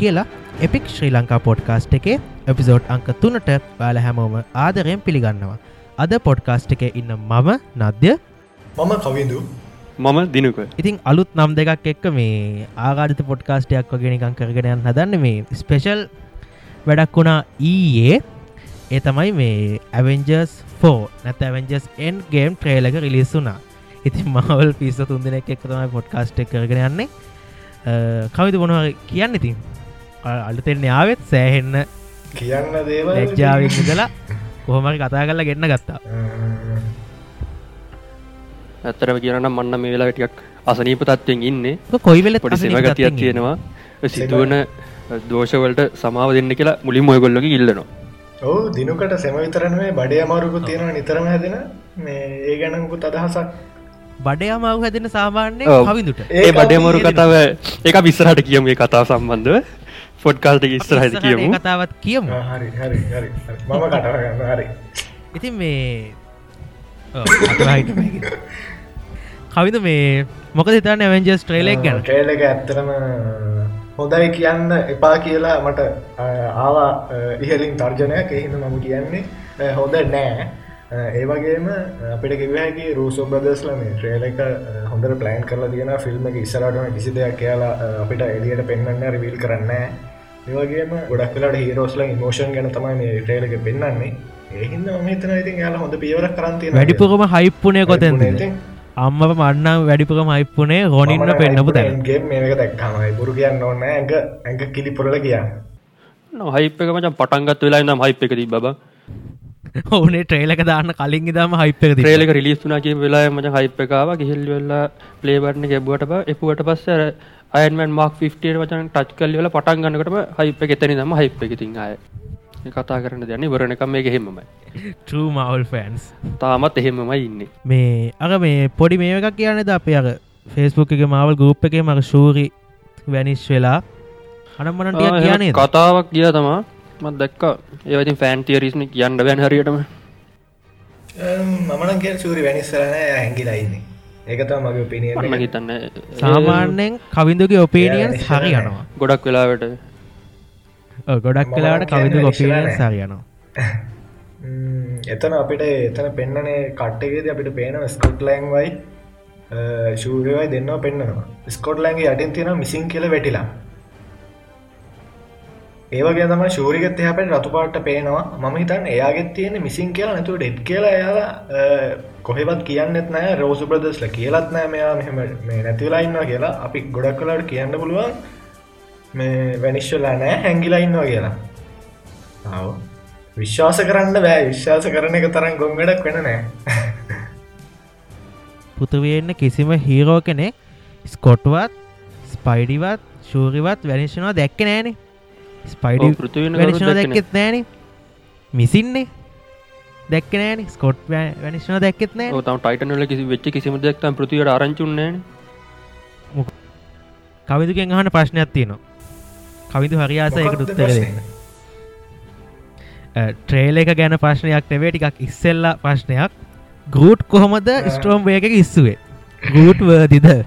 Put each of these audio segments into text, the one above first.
කියලා epic Sri Lanka podcast එකේ episode අංක තුනට බාල හැමෝම ආදරයෙන් පිළිගන්නවා. අද පොඩ්කාස්ට් එක ඉන්න මම නද්‍ය. මම කවිදු මම දිනක. ඉතින් අලුත් නම් දෙකක් එක්ක මේ ආගාධත පොඩ්කාස්ටයක් වගෙනකං කරගෙනයන් හදන්න මේ ස්පෙෂල් වැඩක් වුණා ඊයේ. ඒ තමයි මේ ඇවෙන්ජර්ස් නැත ඇවෙන්ජස් එන් ගේම් ට්‍රේලක රිලිස් වුනා ඉතින් මවල් පිස්ස තුන් දෙනෙක් එක් තමයි පොඩ්කාස්ට් එක කරගෙන යන්නේ. කවිතු මොනව කියන්න ඉතින් අලුතෙන් යාවත් සෑහෙන්න කියන්න දේව ලැජ්ජාවෙන් ඉදලා කොහොමරි කතා කරලා ගෙන්න්න ගත්තා. ඇත්තරම කියනම් මන්න මේ වෙලා ටියක් අසනීප තත්වයෙන් ඉන්නේ. කොයි වෙල පොඩි සෙමගතියක් තියෙනවා. සිදුවන දෝෂවලට සමාව දෙන්න කියලා මුලින් මොයගොල්ලක ඉල්ලනවා. ඔවු දිනකට සෙම විතරනේ බඩේ අමාරුකු තියෙනවා නිතරම හැදෙන මේ ඒ ගැනකුත් අදහසක්. බඩේ අමාව හැදෙන සාමාන්‍ය කවිදුට ඒ බඩයමරු කතාව එක විස්සරට කියම මේ කතාව සම්බන්ධව ෆොඩ්කාල්ට ඉස්තරහද කියමු. කතාවත් කියමු. හරි හරි හරි. මම කටගන්න හරි. ඉතින් මේ කවිද මේ මොක හිතන්න ඇවෙන්ජස් ට්‍රේලෙක් ගැන? ට්‍රේලක ඇත්තරම හොඳයි කියන්න එපා කියලා මට ආවා ඉහලින් තර්ජනයක්. එහිද මම කියන්නේ හොඳ නෑ. ඒවගේම අපිට කිවහැකි රූසෝ බ්‍රදස්ල මේ ට්‍රේලක හොඳර ප්ලෑන් කරලා තියෙන ෆිල්ම් එක ඉස්සරටන කිසි දෙයක් කියලා අපිට එලියට පෙන්න්න රිවිල් කරන්න ඒවගේම ගොඩක් කලට හිරෝස්ල මෝෂන් ගැන තමයි මේ ටේලක පෙන්න්නන්නේ ඒහින්න මතන ඉතින් යාල හොඳ පියවර කරන්තිය වැඩිපුකම හයිප්පුනය කොතැන්ද? අම්ම මන්නම් වැඩිපුකම හයිප්පුනේ හොනින්න පෙන්න්නපු තැන්ගේ මේක දැක්කමයි බුරු කියන්න ඕන්න ඇඟ ඇඟ කිලිපුරල කියා හයිපක මචන් පටන්ගත් වෙලා නම් හයිප එක තිබ ඕනේ ට්‍රේලක දාන්න කලින් ඉදාම හයිපක ්‍රේලක රිලිස්තුනා කිය වෙලා මච හයිපකාව ගිහිල් වෙල්ලා පලේබර්න ගැබ්ුවට බ එපුවට පස්සර අයන්මන් මාක් ෆිට වචන ටච් කල් වල පටන් ගන්නකටම හයිප එතනි දම හයිප එක තින් අය කතා කරන්න දැන වරණකම් මේ හෙමමයි ටමවල් ෆෑන්ස් තාමත් එහෙමමයි ඉන්නේ. මේ අග මේ පොඩි මේ එකක් කියන්නද අපේ අර ෆෙස්බුක් එක මවල් ගුප් එක මක ශූරි වැනිශ් වෙලා. අනම්මනට කියන්නේ කතාවක් කිය තමා මත් දැක්ක ඒවතින් ෆෑන් තියරිස්ම කියන්න බැන් හරියටම. මමන කිය සූරි වැනිස්සරන හැඟිලයින්නේ ඒකතම මගේ පිනිය හිතන්න සාමාන්‍යෙන් කවිඳුගේ ඔපේනියන් හරි යනවා ගොඩක් වෙලාවට. ගොඩක් කලාට කවිදු ඔපිනියන් සරි යනවා එතන අපිට එතන පෙන්න්නනේ කට්ටගේද අපිට පේන ස්කොට්ලෑන් වයි ශූරවයි දෙන්න පෙන්න්නවා. ස්කොට්ලෑන්ගේ අටින් තියෙන මිසින් කියල වැටිලා ඒවගේ තම ශූරිකත් එහපට රතුපාට පේනවා. මම හිතන් එයාගෙත් තියෙන මිසින් කියලා නැතුව ඩෙට් කියලා එයාලා කොහෙවත් කියන්නෙත් නෑ රෝසු ප්‍රදස්ල කියලත් නෑ මෙයා මෙහම මේ නැතිවලා ඉන්නවා කියලා. අපි ගොඩක් කලාට කියන්න පුළුවන් මේ වැනිශ්වලා නෑ හැංගිලා ඉන්නවා කියලා. ආව. විශ්වාස කරන්න බෑ. විශ්වාස කරන එක තරම් ගොංගඩක් වෙන නෑ. පුතුවෙන්න කිසිම හීරෝ කෙනෙක් ස්කොට්වත් ස්පයිඩිවත් ශූරිවත් වැනිශ්නවා දැක්ක නෑනේ. ස්පයිඩ වැනිශ්න දැක්කෙත් නෑන. මිසින්නේ දැක්ක නෑන. ස්කොට් වැනිශ්න දැක්කෙත් නෑ තම ටයිටනල කිසි වෙච්ච කිසිම දෙක්තම් පෘතිවට ආරංචුන්නන කවිදුගෙන් අහන ප්‍රශ්නයක් තියෙනවා. කවිදු හරියාස එකට උත්තර දෙන්න. ට්‍රේල එක ගැන ප්‍රශ්නයක් නෙවේ ටිකක් ඉස්සෙල්ලා ප්‍රශ්නයක්. ගරුට් කොහොමද ස්ට්‍රෝම් වය එක ඉස්සුවේ? ගරුට් වර්දිද අද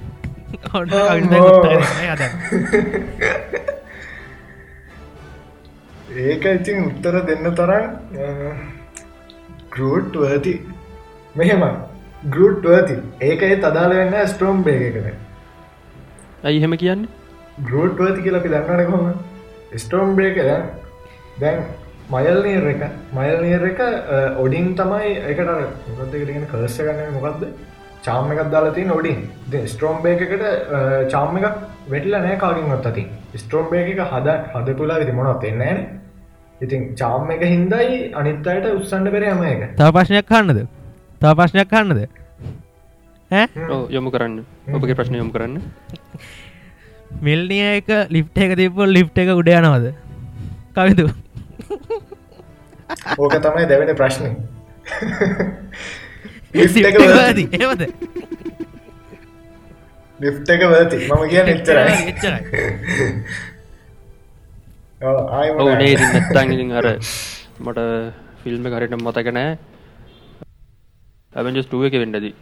ඒක ඉතින් උත්තර දෙන්න තරම් ගරුට් වර්ති මෙහෙම ගරුට් වර්ති ඒක ඒ තදාල වෙන්න ස්ට්‍රෝම් බේග කන ඇයි හෙම කියන්න? ගරුට් වර්ති කියලා අපි දන්නන කොම ස්ටෝම් බ්‍රේක දැන් මයල් නීර එක. මයල් නීර එක ඔඩින් තමයි එකට මොකදගෙන කර්ස ගන්න මොකක්ද චාම එකක් දාලති නොඩින් ස්ට්‍රෝම් බේක එකට චාම එකක් වෙටල නෑ කාගින් ොත් ඇති ස්ට්‍රෝම් බේක හද හද තුලා විදි මොනොත් එන්නේන ඉතින් චාම් එක හින්දයි අනිත් අයට උත්සන්ඩ පෙර යම එක. තව ප්‍රශ්නයක් කන්නද තව ප්‍රශ්නයක් කන්නද යොමු කරන්න. ඔබගේ ප්‍රශ්න යොමු කරන්න. මිල්නිය එක ලිප්ට එක තිපොල් ලිප්ට එක උඩ යනවද? කවිතු ඕක තමයි දැවෙන ප්‍රශ්නය ඒවද ලිෆ්ට එක වති මම කිය එච්චරයි ඕනේ නැත්තන් ඉතින් අර මට ෆිල්ම් කරට මතක නෑ. ඇවෙන්ජස් ටුව එක වෙන්නදී?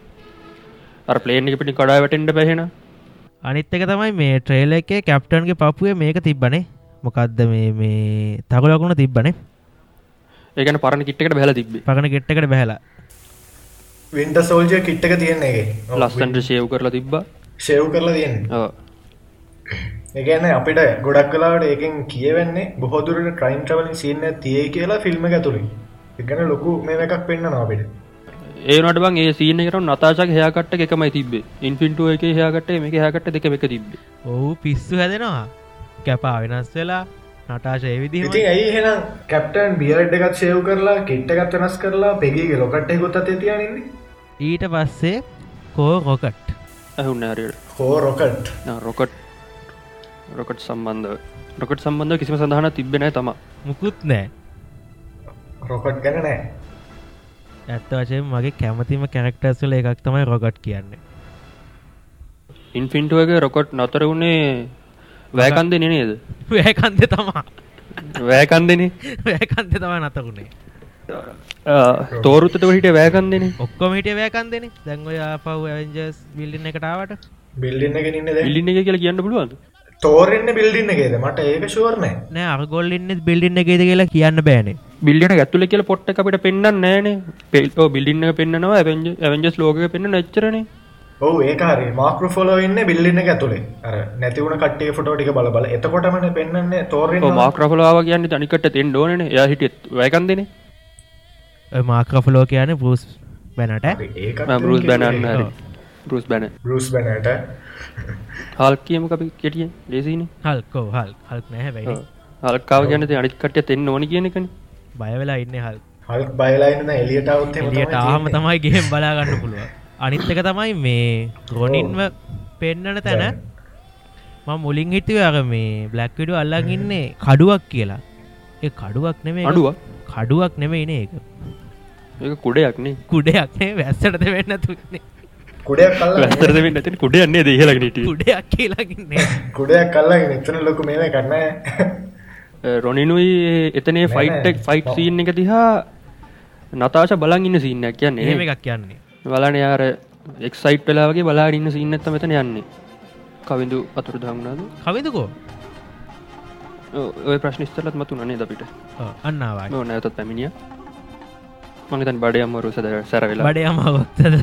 අර පලේන් එක පිටි කඩා වැටෙන්ට පැහෙන අනිත් එක තමයි මේ ට්‍රේල එකේ කැප්ටන්ගේ පපුුවේ මේක තිබ්බනේ. මොකක්ද මේ මේ තකුලකුණ තිබ්බනේ? ඒකන පරණ කිට්කට බැල තිබේ පගන ගෙට්ටකට බැහලා. වින්ට සෝල්ජය කිට්ටක තියෙන්නේ ලස්සන්ට ශයව් කරලා තිබ්බා. ෂෙව් කරලා තියෙන් ඔව්. ඒගැන්න අපිට ගොඩක් කලාට ඒකෙන් කියවෙන්නේ බොහෝදුරට ට්‍රයින් ට්‍රවලින් සින්න තිය කියලා ෆිල්ම් ඇතුළි එකන ලොකු මේ එකක් පෙන්න්න නොපිට ඒනට බං ඒ සීන එකට නතාශක හයාකට එකමයි තිබේ ඉන්ෆින්ටුව එක හයාකට මේක හයාකට දෙක එක තිබේ ඔහු පිස්සු හැදෙනවා. කැපා වෙනස් වෙලා නටාශ එවිදි ඉතින් ඇයි හෙනම් කැප්ටන් බියල්ඩ එකත් සයව් කරලා කෙට්ටකත් වෙනස් කරලා පෙගේ ලොකට ගොත්ත තියනන්නේ ඊට පස්සේ කෝ රොකට් ඇහුන්න ඇරයට හෝ රොකට් රොකට් රොකට් සම්බන්ධ රොකට් සම්බන්ධ කිසිම සඳහන තිබෙන තම. මුකුත් නෑ රොකට් ගැන නෑ ඇත්ත වශයෙන් මගේ කැමතිම කැරක්ටර්ස්වල එකක් තමයි රොගට් කියන්නේ. ඉන්ෆින්ටුවගේ රොකොට් නතර වුණේ වැෑකන්ද නේද? වැෑකන්ද තමා. වැෑකන්දන වැෑකන්ද තම නතකුණේ තෝරුත්තට හිට වැෑකන්දන ඔක්කොම හිට වැෑකන්දන දැන්ගොය පව් ඇවෙන්ජස් බිල්ලින්න එකටාවට බිල්ඩින්න එක ඉන්න ඉල්ලින්න එක කියලා කියන්න පුළුවන්ද තෝරෙන්න්න බිල්ඩින්න එකේද? මට ඒක ශුවරණය නෑ. අරගොල්ලින්න බිල්ඩින්න එකේද කියලා කියන්න බෑනේ. බිල්ලින ඇතුල කියල පොට්ට අපිට පෙන්න්න නෑන. පෙල්ෝ බිල්ලින්න පෙන්න්නවා ඇවෙන්ජස් ලෝක පෙන්න්න නැච්චරනේ ඔහු ඒකාර මාක්‍ර ෆොලෝ ඉන්න බිල්ලින්න ඇතුළේ අර නැතිවුණ කටේ ෆොටෝටික බල බල. එතකොටමන පෙන්න්නේ තෝරෙන් මාක්‍රෆලාව කියන්න තනිකට තෙන් ඩෝන යා හිටියත් වැෑකන්දන මාක්‍රෆලෝ කියන බෘස් බැනට බරුස් බැනන්න හරි බරුස් බැන. බරුස් බැනට. හල් කියම අපි කෙටිය ලෙසින හල්කෝ හල් හල්ක්. නැහැ වැයි හල්කාව ගැන අනිකට තෙන්න ඕනි කියනකන බයවෙලා ඉන්න හල් හල් බයලාන්න එලියටවත් එලියට ආම තමයි ගෙම් බලාගන්න පුළුව අනිත්තක තමයි මේ ගොනින්ව පෙන්නන තැන. ම මුලින් හිතුව අර මේ බ්ලක්විඩු අල්ලන් ඉන්නේ කඩුවක් කියලා. ඒ කඩුවක් නෙමේ අඩුව කඩුවක්? නෙමේ ඉන එක ඒක. කුඩයක්නේ කුඩයක් නේ. වැස්සටද වෙන්න තුන්නේ කුඩයක් කල්ල වැස්තරද වෙන්න ඇති කුඩයන්නේ දේහලගනට කුඩයක් කියලාගන්නේ කුඩයක් කල්ලා එතන ලොකු මේම කරන්න රොනිනුයි එතනේ ෆයිට්ක් ෆයිට් සීන් එක දිහා නතාශ බලන් ඉන්න එහෙම කියන්නේ. එකක් කියන්නේ. බලන යාර එක්සයිට් වෙලාගේ බලා ඉන්න සින්න ඇත මෙතන යන්නේ. කවිදු අතුරු දහමුණද කවිදකෝ ඔය ප්‍රශ්නිස්තරලත් මතු නනේ දපිට අන්නවා නෝ නැතත් පැමිණිය මගතන් බඩයම්මරු සද සැර වෙලා බඩේ අමවත්තද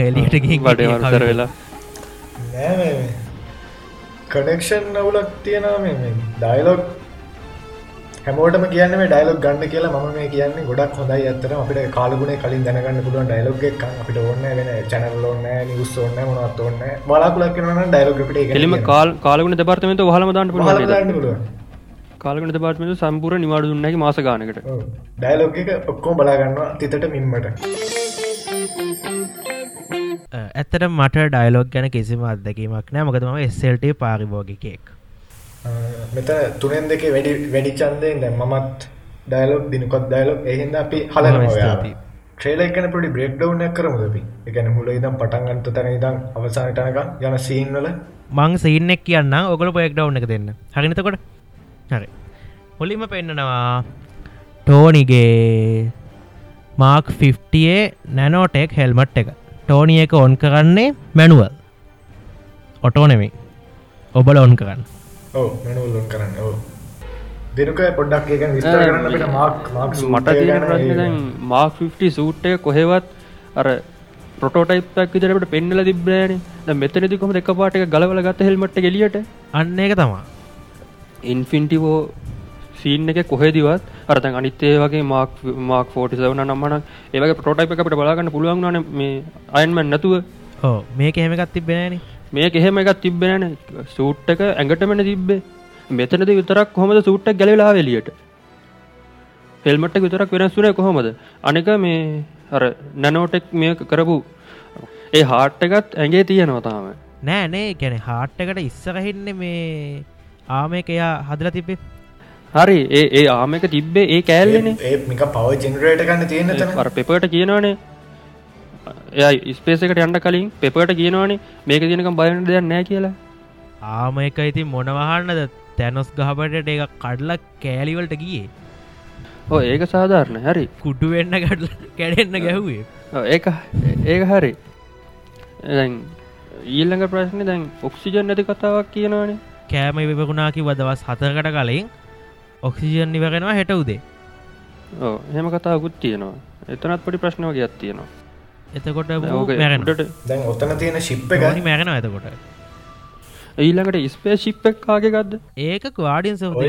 එලියට බඩයවරු සැර වෙලා නෑ කනෙක්ෂන් නවුලක් තියෙනවා මේ ඩයිලොග් හැමෝටම කියන්න මේ ඩයිලොක් ගන්න කියලා ම මේ කියන්න ගොඩක් හොඳයි ඇත්තර අපිට කාලගුණ කලින් දැනගන්න පුළුවන් ඩයිලොග් එක අපිට ඔන්න වෙන චැනල් ඔන්න නිවස් ඔන්න මොනත් ඔන්න බලාකුලක් කරන ඩයිලොග් පිට එලිම කාල් කාලගුණ දෙපාර්තමත හලම දාන්න පුළුවන් කාලගුණ දෙපාර්තමත සම්පූර නිවාඩු දුන්නගේ මාස ගානකට. ඩයිලොග් එක ඔක්කෝ බලාගන්නවා තිතට මින්මට ඇත්තට මට ඩයිලොග් ගැන කිසිම අත්දැකීමක් නෑ මොකදම එස්සල්ට පාරිභෝගිකයෙක්. මෙත තුනෙන් දෙක වැඩි වැඩි චන්දයෙන් දැන් මමත් ඩයිලොග් දිනකොත් ඩයිලොග් එහින්ද අපි හලනවා ට්‍රේල එකන පොඩි බ්‍රේක් ඩව් කරමුදපි එකන හුල ඉදම් පටන්ගන්ත තැන ඉදම් අවසානටනක යන සීන්වල මං සීනෙක් කියන්න ඔකල පොයෙක් ඩව් එක දෙන්න. හරිනතකොට හරි. මුලිම පෙන්න්නනවා ටෝනිගේ මාක් 50ඒ නැනෝටෙක් හෙල්මට් එක. ටෝනිය එක ඔන් කරන්නේ මැනුවල් ඔටෝ නෙමේ ඔබල ඔන් කරන්න. කරන්න දෙනුක පොඩ්ඩක් ඒක විස්තර කරන්න අපිට මාක් මාක් මට තියෙන ප්‍රශ්න දැන් මාක් 50 සූට් එක කොහෙවත් අර ප්‍රොටෝටයිප්ක් විදිහට පෙන්නලා මෙතනදී කොහොමද එකපාරට එක ගලවලා ගත්ත හෙල්මට් එක එළියට? අන්න එක තමා ඉන්ෆින්ටිවෝ සීන් එක කොහෙදිවත් අර දැන් අනිත් ඒ වගේ මාක් මාක් 47 නම්මන ඒ වගේ ප්‍රොටෝටයිප් එක අපිට බලා ගන්න පුළුවන් වුණානේ මේ අයන්මන් නැතුව. ඕ මේක එහෙම එකක් තිබෙනෑනේ මේක එහෙම එකක් තිබ්බේ නැනේ. සූට් එක ඇඟටමනේ තිබ්බේ. මෙතනදී විතරක් කොහොමද සූට් එක ගැලවිලා ආවේ එළියට? හෙල්මට් විතරක් වෙනස් වුණේ කොහොමද? අනික මේ අර නැනෝටෙක් මේ කරපු ඒ හාට් එකත් ඇඟේ තියෙනවා තාම. නෑ නේ. ගැන හාට්ටකට ඉස්සරහින්න මේ ආම එක එයා හදල තිබේ හරි ඒ ඒ ආම එක තිබ්බේ ඒ කෑල්ලනේ. ඒ මික පව ජෙනරේට ගන්න තියෙන තන අර පෙපට කියනවනේ. එය ස්පේසකට යන්න කලින් පෙපට කියනවානේ මේක තියනකම් බයන දෙයක් නෑ කියලා. ආම එක ඉතින් මොනවහන්නද තැනොස් ගහපට එක කඩලක් කෑලිවලට ගියේ. ඕ ඒක සාධාරණ හරි. කුඩු වෙන්න කඩල කැඩෙන්න ගැහුවේ. ඔව් ඒක ඒක හරි. දැන් ඊල්ළඟ ප්‍රශ්න දැන් ඔක්සිජන් නැති කතාවක් කියනවානේ කෑම විපකුණාකි වදවස් හතරකට කලින් ඔක්සිජන් නිවගෙනවා හෙට උදේ. ඕ හෙම කතාකුත් තියෙනවා. එතනත් පොඩි ප්‍රශ්නව ගයක් තියෙනවා. එතකොට දැන් ඔත්තන තියෙන ශිප් එක මැරෙන ඇතකොට ඊළඟට ස්පේ ශිප් එක් කාගේ ගත්ද? ඒක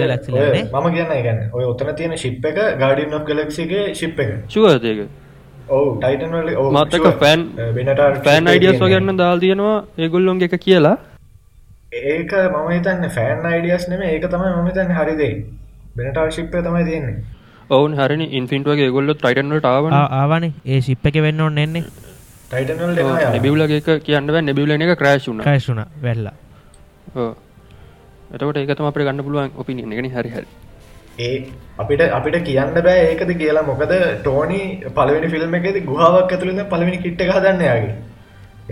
ඔය- ලක්ලනේ ඔය මම කියන්න ගැන්න ඔය ඔත්තන තියෙන ශිප් එක ගඩින් of ගලක්සිගේ ශිප් එක. ශුවදක ඔවු ටයිටන් මත්තක ship එක අයිඩියස්. වගන්න දාල් තියෙනවා ඒගොල්ලොන් එක කියලා ඒක මම හිතන්න ෆෑන් අයිඩියස් නෙම ඒක තමයි මම තන්න හරිදේ බෙනටල් ශිප්පය තමයි තියෙන්නේ. ඔවුන් හරි ඉන්ෆින්ටුවගේ ගොල්ල ටයිටන්ට ආවන. ආවනේ. ඒ ශිප් එක වෙන්න ඔන්න එන්නේ ටයිටනල් නැබිවලගේ කියන්න නැබිවල එක ක්‍රෑශුන කයිශුන වෙල්ලා. එතකට ඒකතම අපට ගන්න පුළුවන් ඔපිනියන එකන හරි හරි. ඒ අපිට අපිට කියන්න බෑ ඒකද කියලා. මොකද ටෝනි පලවෙනි ෆිල්ම් එකෙද ගුහාවක් ඇතුළද පලවෙනි කිට්ට හදන්නයාගේ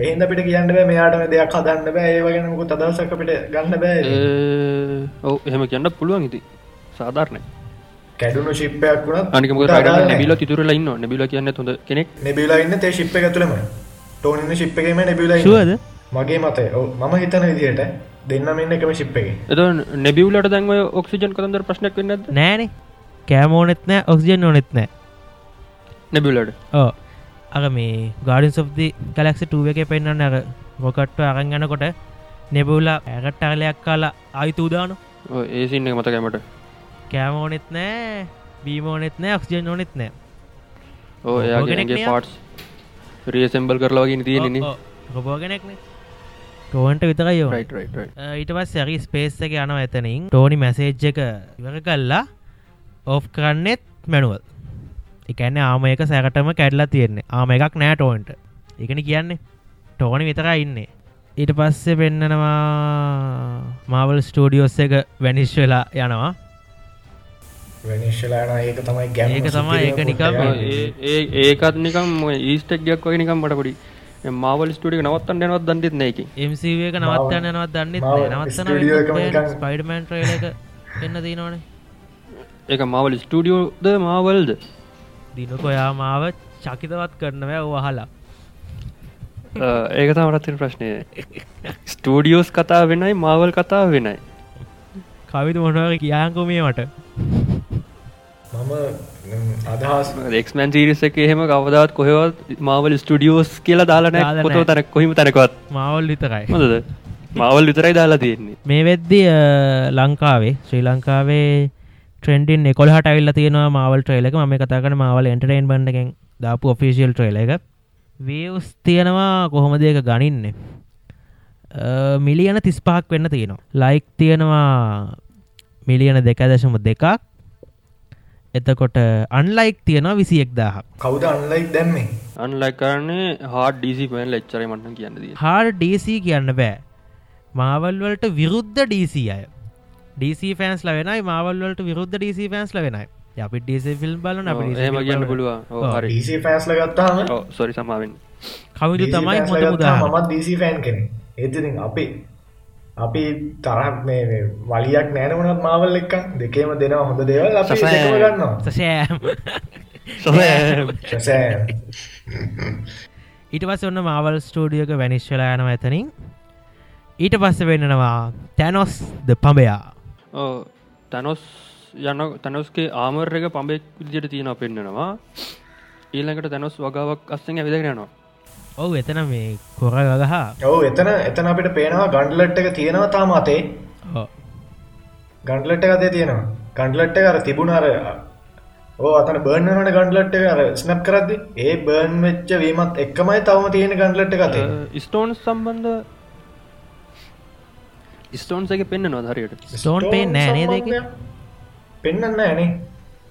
එහින්ද අපිට කියන්න බෑ මෙයාටම දෙයක් හදන්න බෑ. ඒ වගෙන මුකු තදසක් අපිට ගන්න බෑ ඔව එහෙම කියන්න පුළුවන් ඉති සාධාරණය. කැඩුණු ශිප්පයක් වුණත් අනිකම ට නැබිල තිතුරල ඉන්න නැබිල කියන්න හොඳ කෙනෙක්. නෙබිලා ඉන්න තේ ශිප්ප ඇතුළම. ටෝනින්න ශිප් එකම නෙබිලා ශුවද මගේ මතය. ඔව් මම හිතන විදිහට දෙන්නම ඉන්න එකම ශිප් එක. එත නැබිවලට දැන්ව ඔක්සිජන් කතන්දර ප්‍රශ්නයක් වෙන්නද නෑනේ. කෑමෝනෙත් නෑ ඔක්සිජන් ඕනෙත් නෑ. නැබිවලට ඕ අර මේ ගාඩන් සොබ්දි කලක්ෂ ටුව එක පෙන්න්න අර රොකට්ව අරං යනකොට නෙබවලා ඇගට අලයක් කාලා අයිතු උදානු. ඒසින්න මතකෑමට කෑමෝනෙත් නෑ බීමෝනෙත් නෑ ඔක්සිජන් ඕනෙත් නෑ. ඕ කෙනෙක් එයාගේ නිය? පාටස් රියසෙම්බල් කරලාගෙන තියෙනෙන රොබෝගෙනෙක්නේ ටෝන්ට විතරයි ඊට පස් සැරි ස්පේස් එක යනව ඇතනින් ටෝනි මැසේජ් එක ඉවර කල්ලා ඔෆ් කරන්නෙත් මැනුවල් එකන්න ආම එක සැකටම කැඩලා තියෙන්නේ. ආම එකක් නෑ ටෝන්ට. එකන කියන්නේ ටෝනි විතර ඉන්නේ. ඊට පස්සේ පෙන්නනවා මාවල් ස්ටඩියෝස් එක වැනිශ් වෙලා යනවා. ඒක තමයි ගැම ඒක තමයි ඒක නිකම් ඒ ඒකත් නිකම් ඊස්ටක් ගයක් වගේ නිකම් මට පොඩි. මාවල් ස්ටඩිය නවත්තන්න යනවත් දන්නෙත් නෑක එම්සව එක නවත්තන්න යනවත් දන්නෙත් නවත්තන ස්පයිඩමන් ට්‍රේල එක එන්න දීනවනේ ඒක මවල් ස්ටඩියෝද මාවල්ද දිනක ඔයා මාව චකිතවත් කරනවෑ වහලා ඒක තමරත්තින ප්‍රශ්නය ස්ටඩියෝස් කතා වෙනයි මාවල් කතා වෙනයි. කවිතු මොනව කියාංකොමේ මට. මම අදහස් එක්මන් සිරිස එක එහෙම කවදාත් කොහෙවත් මාවල් ස්ටඩියෝස් කියලා දාලන දාලා පොත. තැනක් කොහිම තැනකවත් මවල් විතරයි. මොදද මවල් විතරයි දාලා තියෙන්නේ. මේ වෙද්දි අ, ලංකාවේ ශ්‍රී ලංකාවේ ට්‍රෙන්ඩින් එකොල්හට ඇවිල්ල තියෙනවා මවල් ට්‍රේලක ම කතාකන මවල් එන්ටරයින් බන්ඩගෙන් දාපු ඔෆිසිියල් ට්‍රේල එක. වස් තියෙනවා කොහොම දෙක ගනින්න? මිලියන තිස්පාක් වෙන්න තියෙනවා. ලයික් තියෙනවා මිලියන දෙක දශම දෙකක්. එතකොට අන්ලයික් තියෙනවා විසියෙක් දාහ කවුද අන්ලයික් දැම්මේ? අන්ලයි කරන්නේ හාඩ ඩීසි පෙන් ලච්චරයි මටන කියන්න හාර් DC කියන්න බෑ. මාවල්වලට විරුද්ධ DC අය DC ෆෑන්ස් ලවෙනයි මාවල්වලට විරුද්ධ DC ෆෑන්ස් ලවෙනයි අපි DC ෆිල්ම් බලන අප ඒම කියන්න පුළුවන්. ඕ, හරි. DC ෆෑන්ස්ල ගත්තාම? සොරි සමාවෙන් කවිදු තමයි මමත් DC ෆෑන් කෙනෙ ඒතින් අපි අපි තරක් මේ මේ වලියක් නෑනවනත් මාවල් එක්ක දෙකේම දෙනවා හොඳ දේවල් අපි ගන්නවා. සෑම් ඊට පස්ස ඔන්න මාවල් ස්ටෝඩියක වැනිශ්වලා යනව ඇතනින් ඊට පස්ස වෙන්නනවා තැනොස් ද පඹයා තැනොස් යන තැනොස්ගේ ආමර් එක පඹෙක් විදිට තියෙන පෙන්න්නනවා ඊළඟට තැනොස් වගාවක් අස්සෙන් ඇවිදගෙනනවා ඔවු එතන මේ කොර ගහා ඔවු එතන එතන අපිට පේනවා ගණ්ඩලට් එක තියෙනවා තාම අතේ. ගණ්ඩලට් එක අතේ තියෙනවා. ගණ්ඩලට් එක අර තිබුණ අර ඕ අතන බර්න්නනට ගණ්ඩලට් එක. අර ස්නප් කරදදි. ඒ බර්න් වෙච්ච වීමත් එක්කමයි තවම තියෙන ගණ්ඩලට් එක අතේ. ස්ටෝන් සම්බන්ධ ස්ටෝන්ස එක පෙන්න්න නොදරයට ස්ටෝන් පේ නෑනේ දෙක පෙන්න්න නෑනේ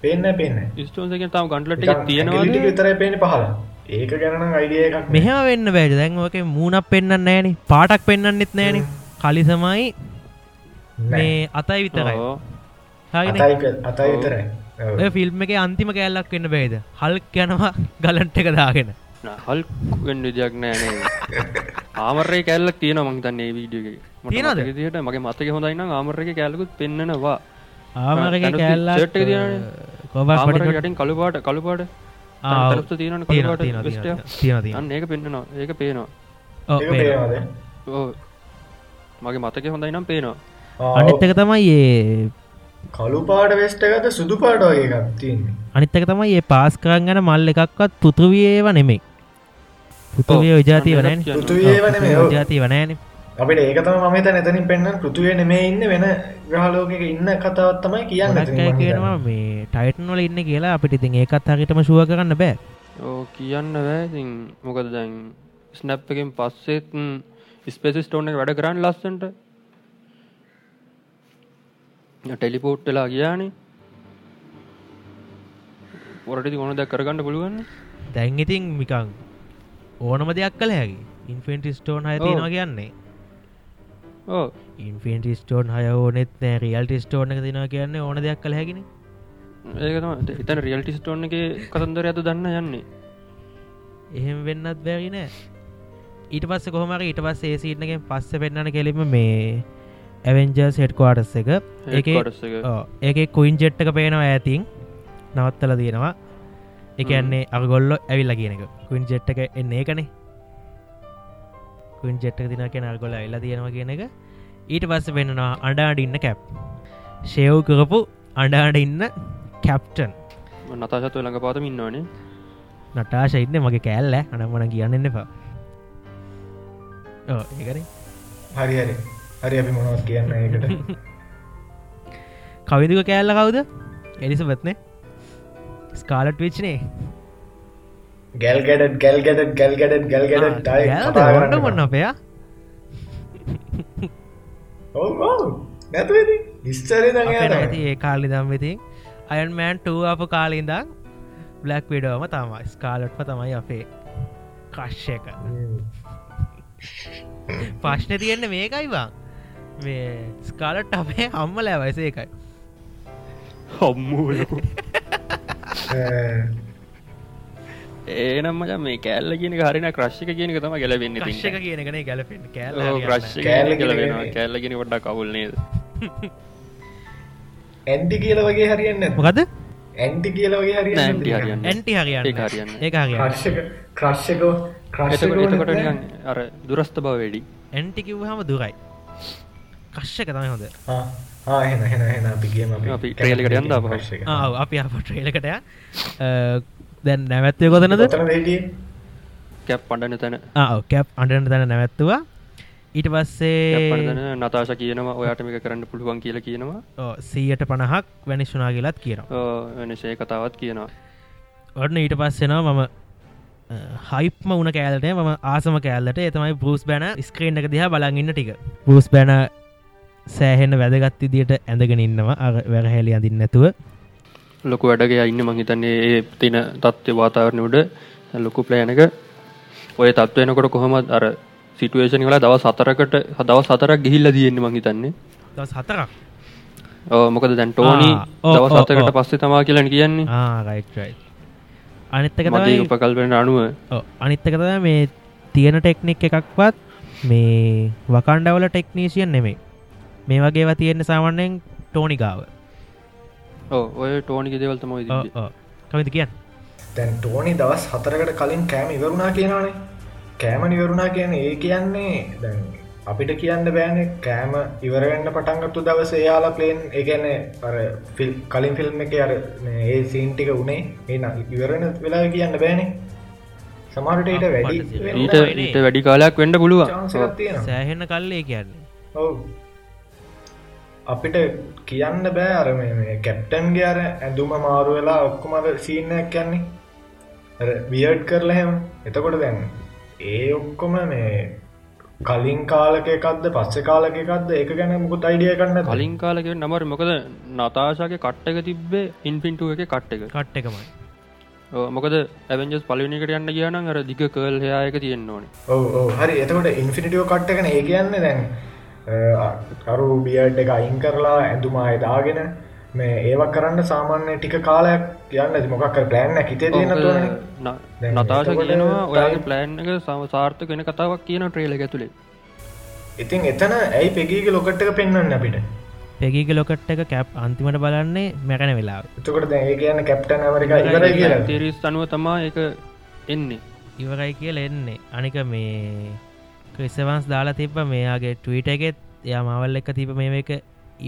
පෙන්න්න පෙන්න්න ස්ටෝන්ස එක තම ගන්ටලට එක තියෙනවා විතරයි පේන පහල ඒක ගැන අයිඩිය එකක් මෙහම වෙන්න බෑඩ දැන්වක මූුණක් පෙන්න්න නෑන පාටක් පෙන්න්නෙත් නෑන කලිසමයි මේ අතයි විතරයි? අතයි අතයි විතරයි. ෆිල්ම් එක අන්තිම කෑල්ලක් වෙන්න බේද? හල්ක් යනවා ගලන්ට එක දාගෙන හල් වෙන්න විදියක් නෑනේ ආමරය කැල්ලක් තියෙන මංතන්නේ වීඩියගේ තියෙනවද? දිට මගේ මතක හොඳයින්න ආමරක කෑල්ලා තියෙනවනේ. කොබක් ආමර පටිකොට යටින් කළුපාට කළුපාට. තියෙන තියෙනවා, කළුපාට තියෙනවා, වෙස්ට් එක. තියෙනවා, තියෙනවා. අන්න ඒක පෙන්න්නනවා ඒක පේනවා. මගේ මතක හොඳයි නම් පේනවා. අනිත්තක තමයි ඒ කළු පාට වෙස්ට එකද සුදු පාට වගේ එකක් තියන්නේ. අනිත්තක තමයි ඒ පාස් කරන් ගැන මල් එකක්වත් පුතුවියේව නෙමෙයි පුතුවිය විජාතිය වනෑන කියන්න. පෘතුවේ වන මේ ජාතිය වනෑන අපිට ඒකතම මත නැතනින් පෙන්න්න පෘතුවේ නෙමේ ඉන්න වෙන ග්‍රහලෝකක ඉන්න කතාවත් තමයි කියන්න. අය කියනවා මේ ටයිටන් වල ඉන්න කියලා අපිට ඉතින් ඒකත් හරිටම ශුව කරන්න බෑ. ඕ කියන්න වැෑතින් මොකද දැන් ස්නැප් එකෙන් පස්සෙත් ස්පේසි ස්ටෝන එක වැඩ කරන්න ලස්සන්ට. ටෙලිපෝට් වෙලා ගියානේ. පොරටි ගොන දැක් කරගන්න පුළුවන් දැන් ඉතින් මිකං ඕනම දෙයක් කළ හැකි. ඉන්ෆෙන්ටි ස්ටෝන් හය තියෙනවා කියන්නේ. ඉන්ෆෙන්ටි ස්ටෝන් හය ඕනෙත් නෑ. රියල්ටි ස්ටෝන එක තිනවා කියන්නේ ඕන දෙයක් කළ හැකින. ඒකතම හිතන රියල්ටි ස්ටෝන් එක කතන්දර ඇතු දන්න යන්නේ. එහෙම වෙන්නත් බැරි නෑ. ඊට පස්ස කොහමර ඊට පස් ඒ සිටනගෙන් පස්ස පෙන්න්නන කෙලිම මේ ඇවෙන්ජර් සෙට්කවාටස් එක. එක. ඒක කුයින් ජෙට්ටක පේනවා ඇතින් නවත්තල තියෙනවා එකන්නේ අගොල්ලො ඇවිල්ල කියනක කුයින් ජෙට්ටක එන්නේ ඒකනේ. කුයින් ජෙට්ක තින කියෙන අල්ගොල එල්ල තියෙනවා කියන එක. ඊට පස්ස පෙන්නවා අඩාඩ ඉන්න කැප් ෂෙව් කරපු අඩාඩ ඉන්න කැප්ටන් නතාශත්ව ළඟ පාතම ඉන්නවානේ. නටාශ ඉන්න මගේ කෑල්ල. අනමන කියන්න එපා. ඒකන. හරි හරි. හරි අපි මොනවත් කියන්න ඒකට? කවිදික කෑල්ල කවුද? එලිසබත්නේ ස්කාලට් විච්නේ ගැල් ගැඩත් ගැල් ගැඩත් ගැල් ගැඩත් ගැල් ගැඩත් ඔන්න මොන්න අපයා නැතුවද විස්තරය අපේ දඟ නැති ඒ කාලි දම් ඉතින් අයන්මෑන් ටූ අප කාලින්දම් බ්ලක් විඩෝම තමයි ස්කාලට්ම තමයි අපේ කශ්‍යක ප්‍රශ්න තියෙන්න මේකයිවා මේ ස්කාලට් අපේ අම්මල ඇවයිසේ එකයි හොම්මූලකු ඒනම් මච මේ කෑල්ල කියන හරින ක්‍රශ්ක කියනක තම ගැලවෙන්න ක්ෂක කියනකන ගැලපෙන් කෑල්ල කලවෙන කියන- කෑල්ලගෙන ොඩ්ඩක් කවුල්නේද ඇන්ටි කියල වගේ හරියන්න මොකද ඇන්ටි කියල වගේ හරි ඇන්ටි හරියන්න ඒක හරියන්න. ඒක හරියන්න ක්‍රශ්ක ක්‍රශ්කෝ අර දුරස්ථ බව වැඩි. ඇන්ටි කිව්හම දුරයි කශ්‍යක තමයි හොඳ. එකට යන්න අපි ට්‍රේලකට දැන් නැවැත්තය කොතනද? කැප් පඩන තැන. කැප් අඩන තැන නැවැත්තුවා. ඊට කැප් පස්සේ නතාශ කියනවා ඔයාට මේක කරන්න පුළුවන් කියල කියනවා. සීයට පණහක් වැනිශුනා කියලත් කියනවා. වෙනශය කතාවත් කියනවා. ඔන්න ඊට පස්සෙනවා මම හයිප්ම උන කෑලට ම ආසම කෑල්ලට එතමයි බෘස් බැන ස්ක්‍රීන් එක දිහා බලගන්න ටික. බෘස් බැන සෑහෙන්න වැදගත් ඉදිට ඇඳගෙන ඉන්නවා. වැරහැලි අඳින්න නැතුව. ලොකු වැඩගේ ඉන්න මහිතන්නේ ඒ තින තත්ත්ව වාතාවරණ උඩ. ලොකු ප්ලෑනක ඔය තත්වයනකොට කොහොමත් අර සිටුවේෂන් කලා දව සතරකට හදව සතරක් ගිහිල්ල තියෙන්නේ මහිතන්නේ දස් හතරක්? මොකද දැන් ටෝනි දව ඔව්. පස්සේ තමා කියලන කියන්නේ. අනිත්තක උපකල්පෙන අනුව. අනිත්තක තම මේ තියෙන ටෙක්නික් එකක්වත් මේ වකණ්ඩවල ටෙක්නීසියන් නෙමේ මේ වගේව තියෙන්නේ සාමන්නෙන් ටෝනිකාව ඔය ටෝනික දෙවල්තම කවිද කියන්න? තැන් ටෝනි දවස් හතරකට කලින් කෑම ඉවරුණා කියනවානේ. කෑම නිවරුණා කියන ඒ කියන්නේ දැන් අපිට කියන්න බෑන කෑම ඉවරගන්න පටන්ගත්තු දවස එයාලා ප්ලේන් එකන අර ෆිල් කලින් ෆිල්ම් එක අර ඒ සීන්ටික උනේ. ඒ ඉවරණ වෙලා කියන්න බෑනේ. සමාරට ඊට වැඩි ඊට වැඩි කාලයක් වෙන්ඩ පුළුවන්. සෑහෙන්න කල්ලේ කියන්නේ. ඔව් අපිට කියන්න බෑ අර මේ මේ කැප්ටන්ගේ අර ඇඳුම මාරු වෙලා ඔක්කොමද සීනයක් කියන්නේ වියඩ් කරලහෙම එතකොට දැන් ඒ ඔක්කොම මේ කලින් කාලකයකක්ද පස්ස කාලකෙකක්ද ඒක ගැන මුකුත් අයිඩිය කන්න කලින් කාලක නමර මොකද නතාශගේ කට්ට එක තිබ්බේ ඉන්පින්ටුව එක කට්ට එක. කට් එකමයි. මොකද ඇවෙන්ජස් පලිනිකට යන්න කියන අර දිග කල් හයායක තියෙන්න්න ඕනේ. හරි. එතකොට ඉන්ෆිනිටියෝ කට්ටකන ඒ කියන්න දැන් අරු බියඩ් එක අයින් කරලා ඇඳුමාය දාගෙන මේ ඒවක් කරන්න සාමාන්‍ය ටික කාලයක් කියන්න මොකක් ප්ලෑන්න හිතේ තියෙන නතාශ කියනවා ඔයාගේ ප්ලෑන් එක සම සාර්ථක වෙන කතාවක් කියන ට්‍රේල ඇතුළේ ඉතින් එතන ඇයි පෙගීක ලොකට්ටක පෙන්වන්න අපිට? පෙගීක ලොකට් එක කැප් අන්තිමට බලන්නේ මැකන වෙලාව. එතකොට දැන් ඒ කියන්න කැප්ටන් ඇමරික ඉවර කියලා. තිරිස් අනුව තමා එක එන්නේ. ඉවරයි කියල එන්නේ. අනික මේ ක්‍රිස්සවන්ස් දාලා තිබ මේයාගේ ට්‍රීට එකෙත් යා මවල් එක තිබ මේ එක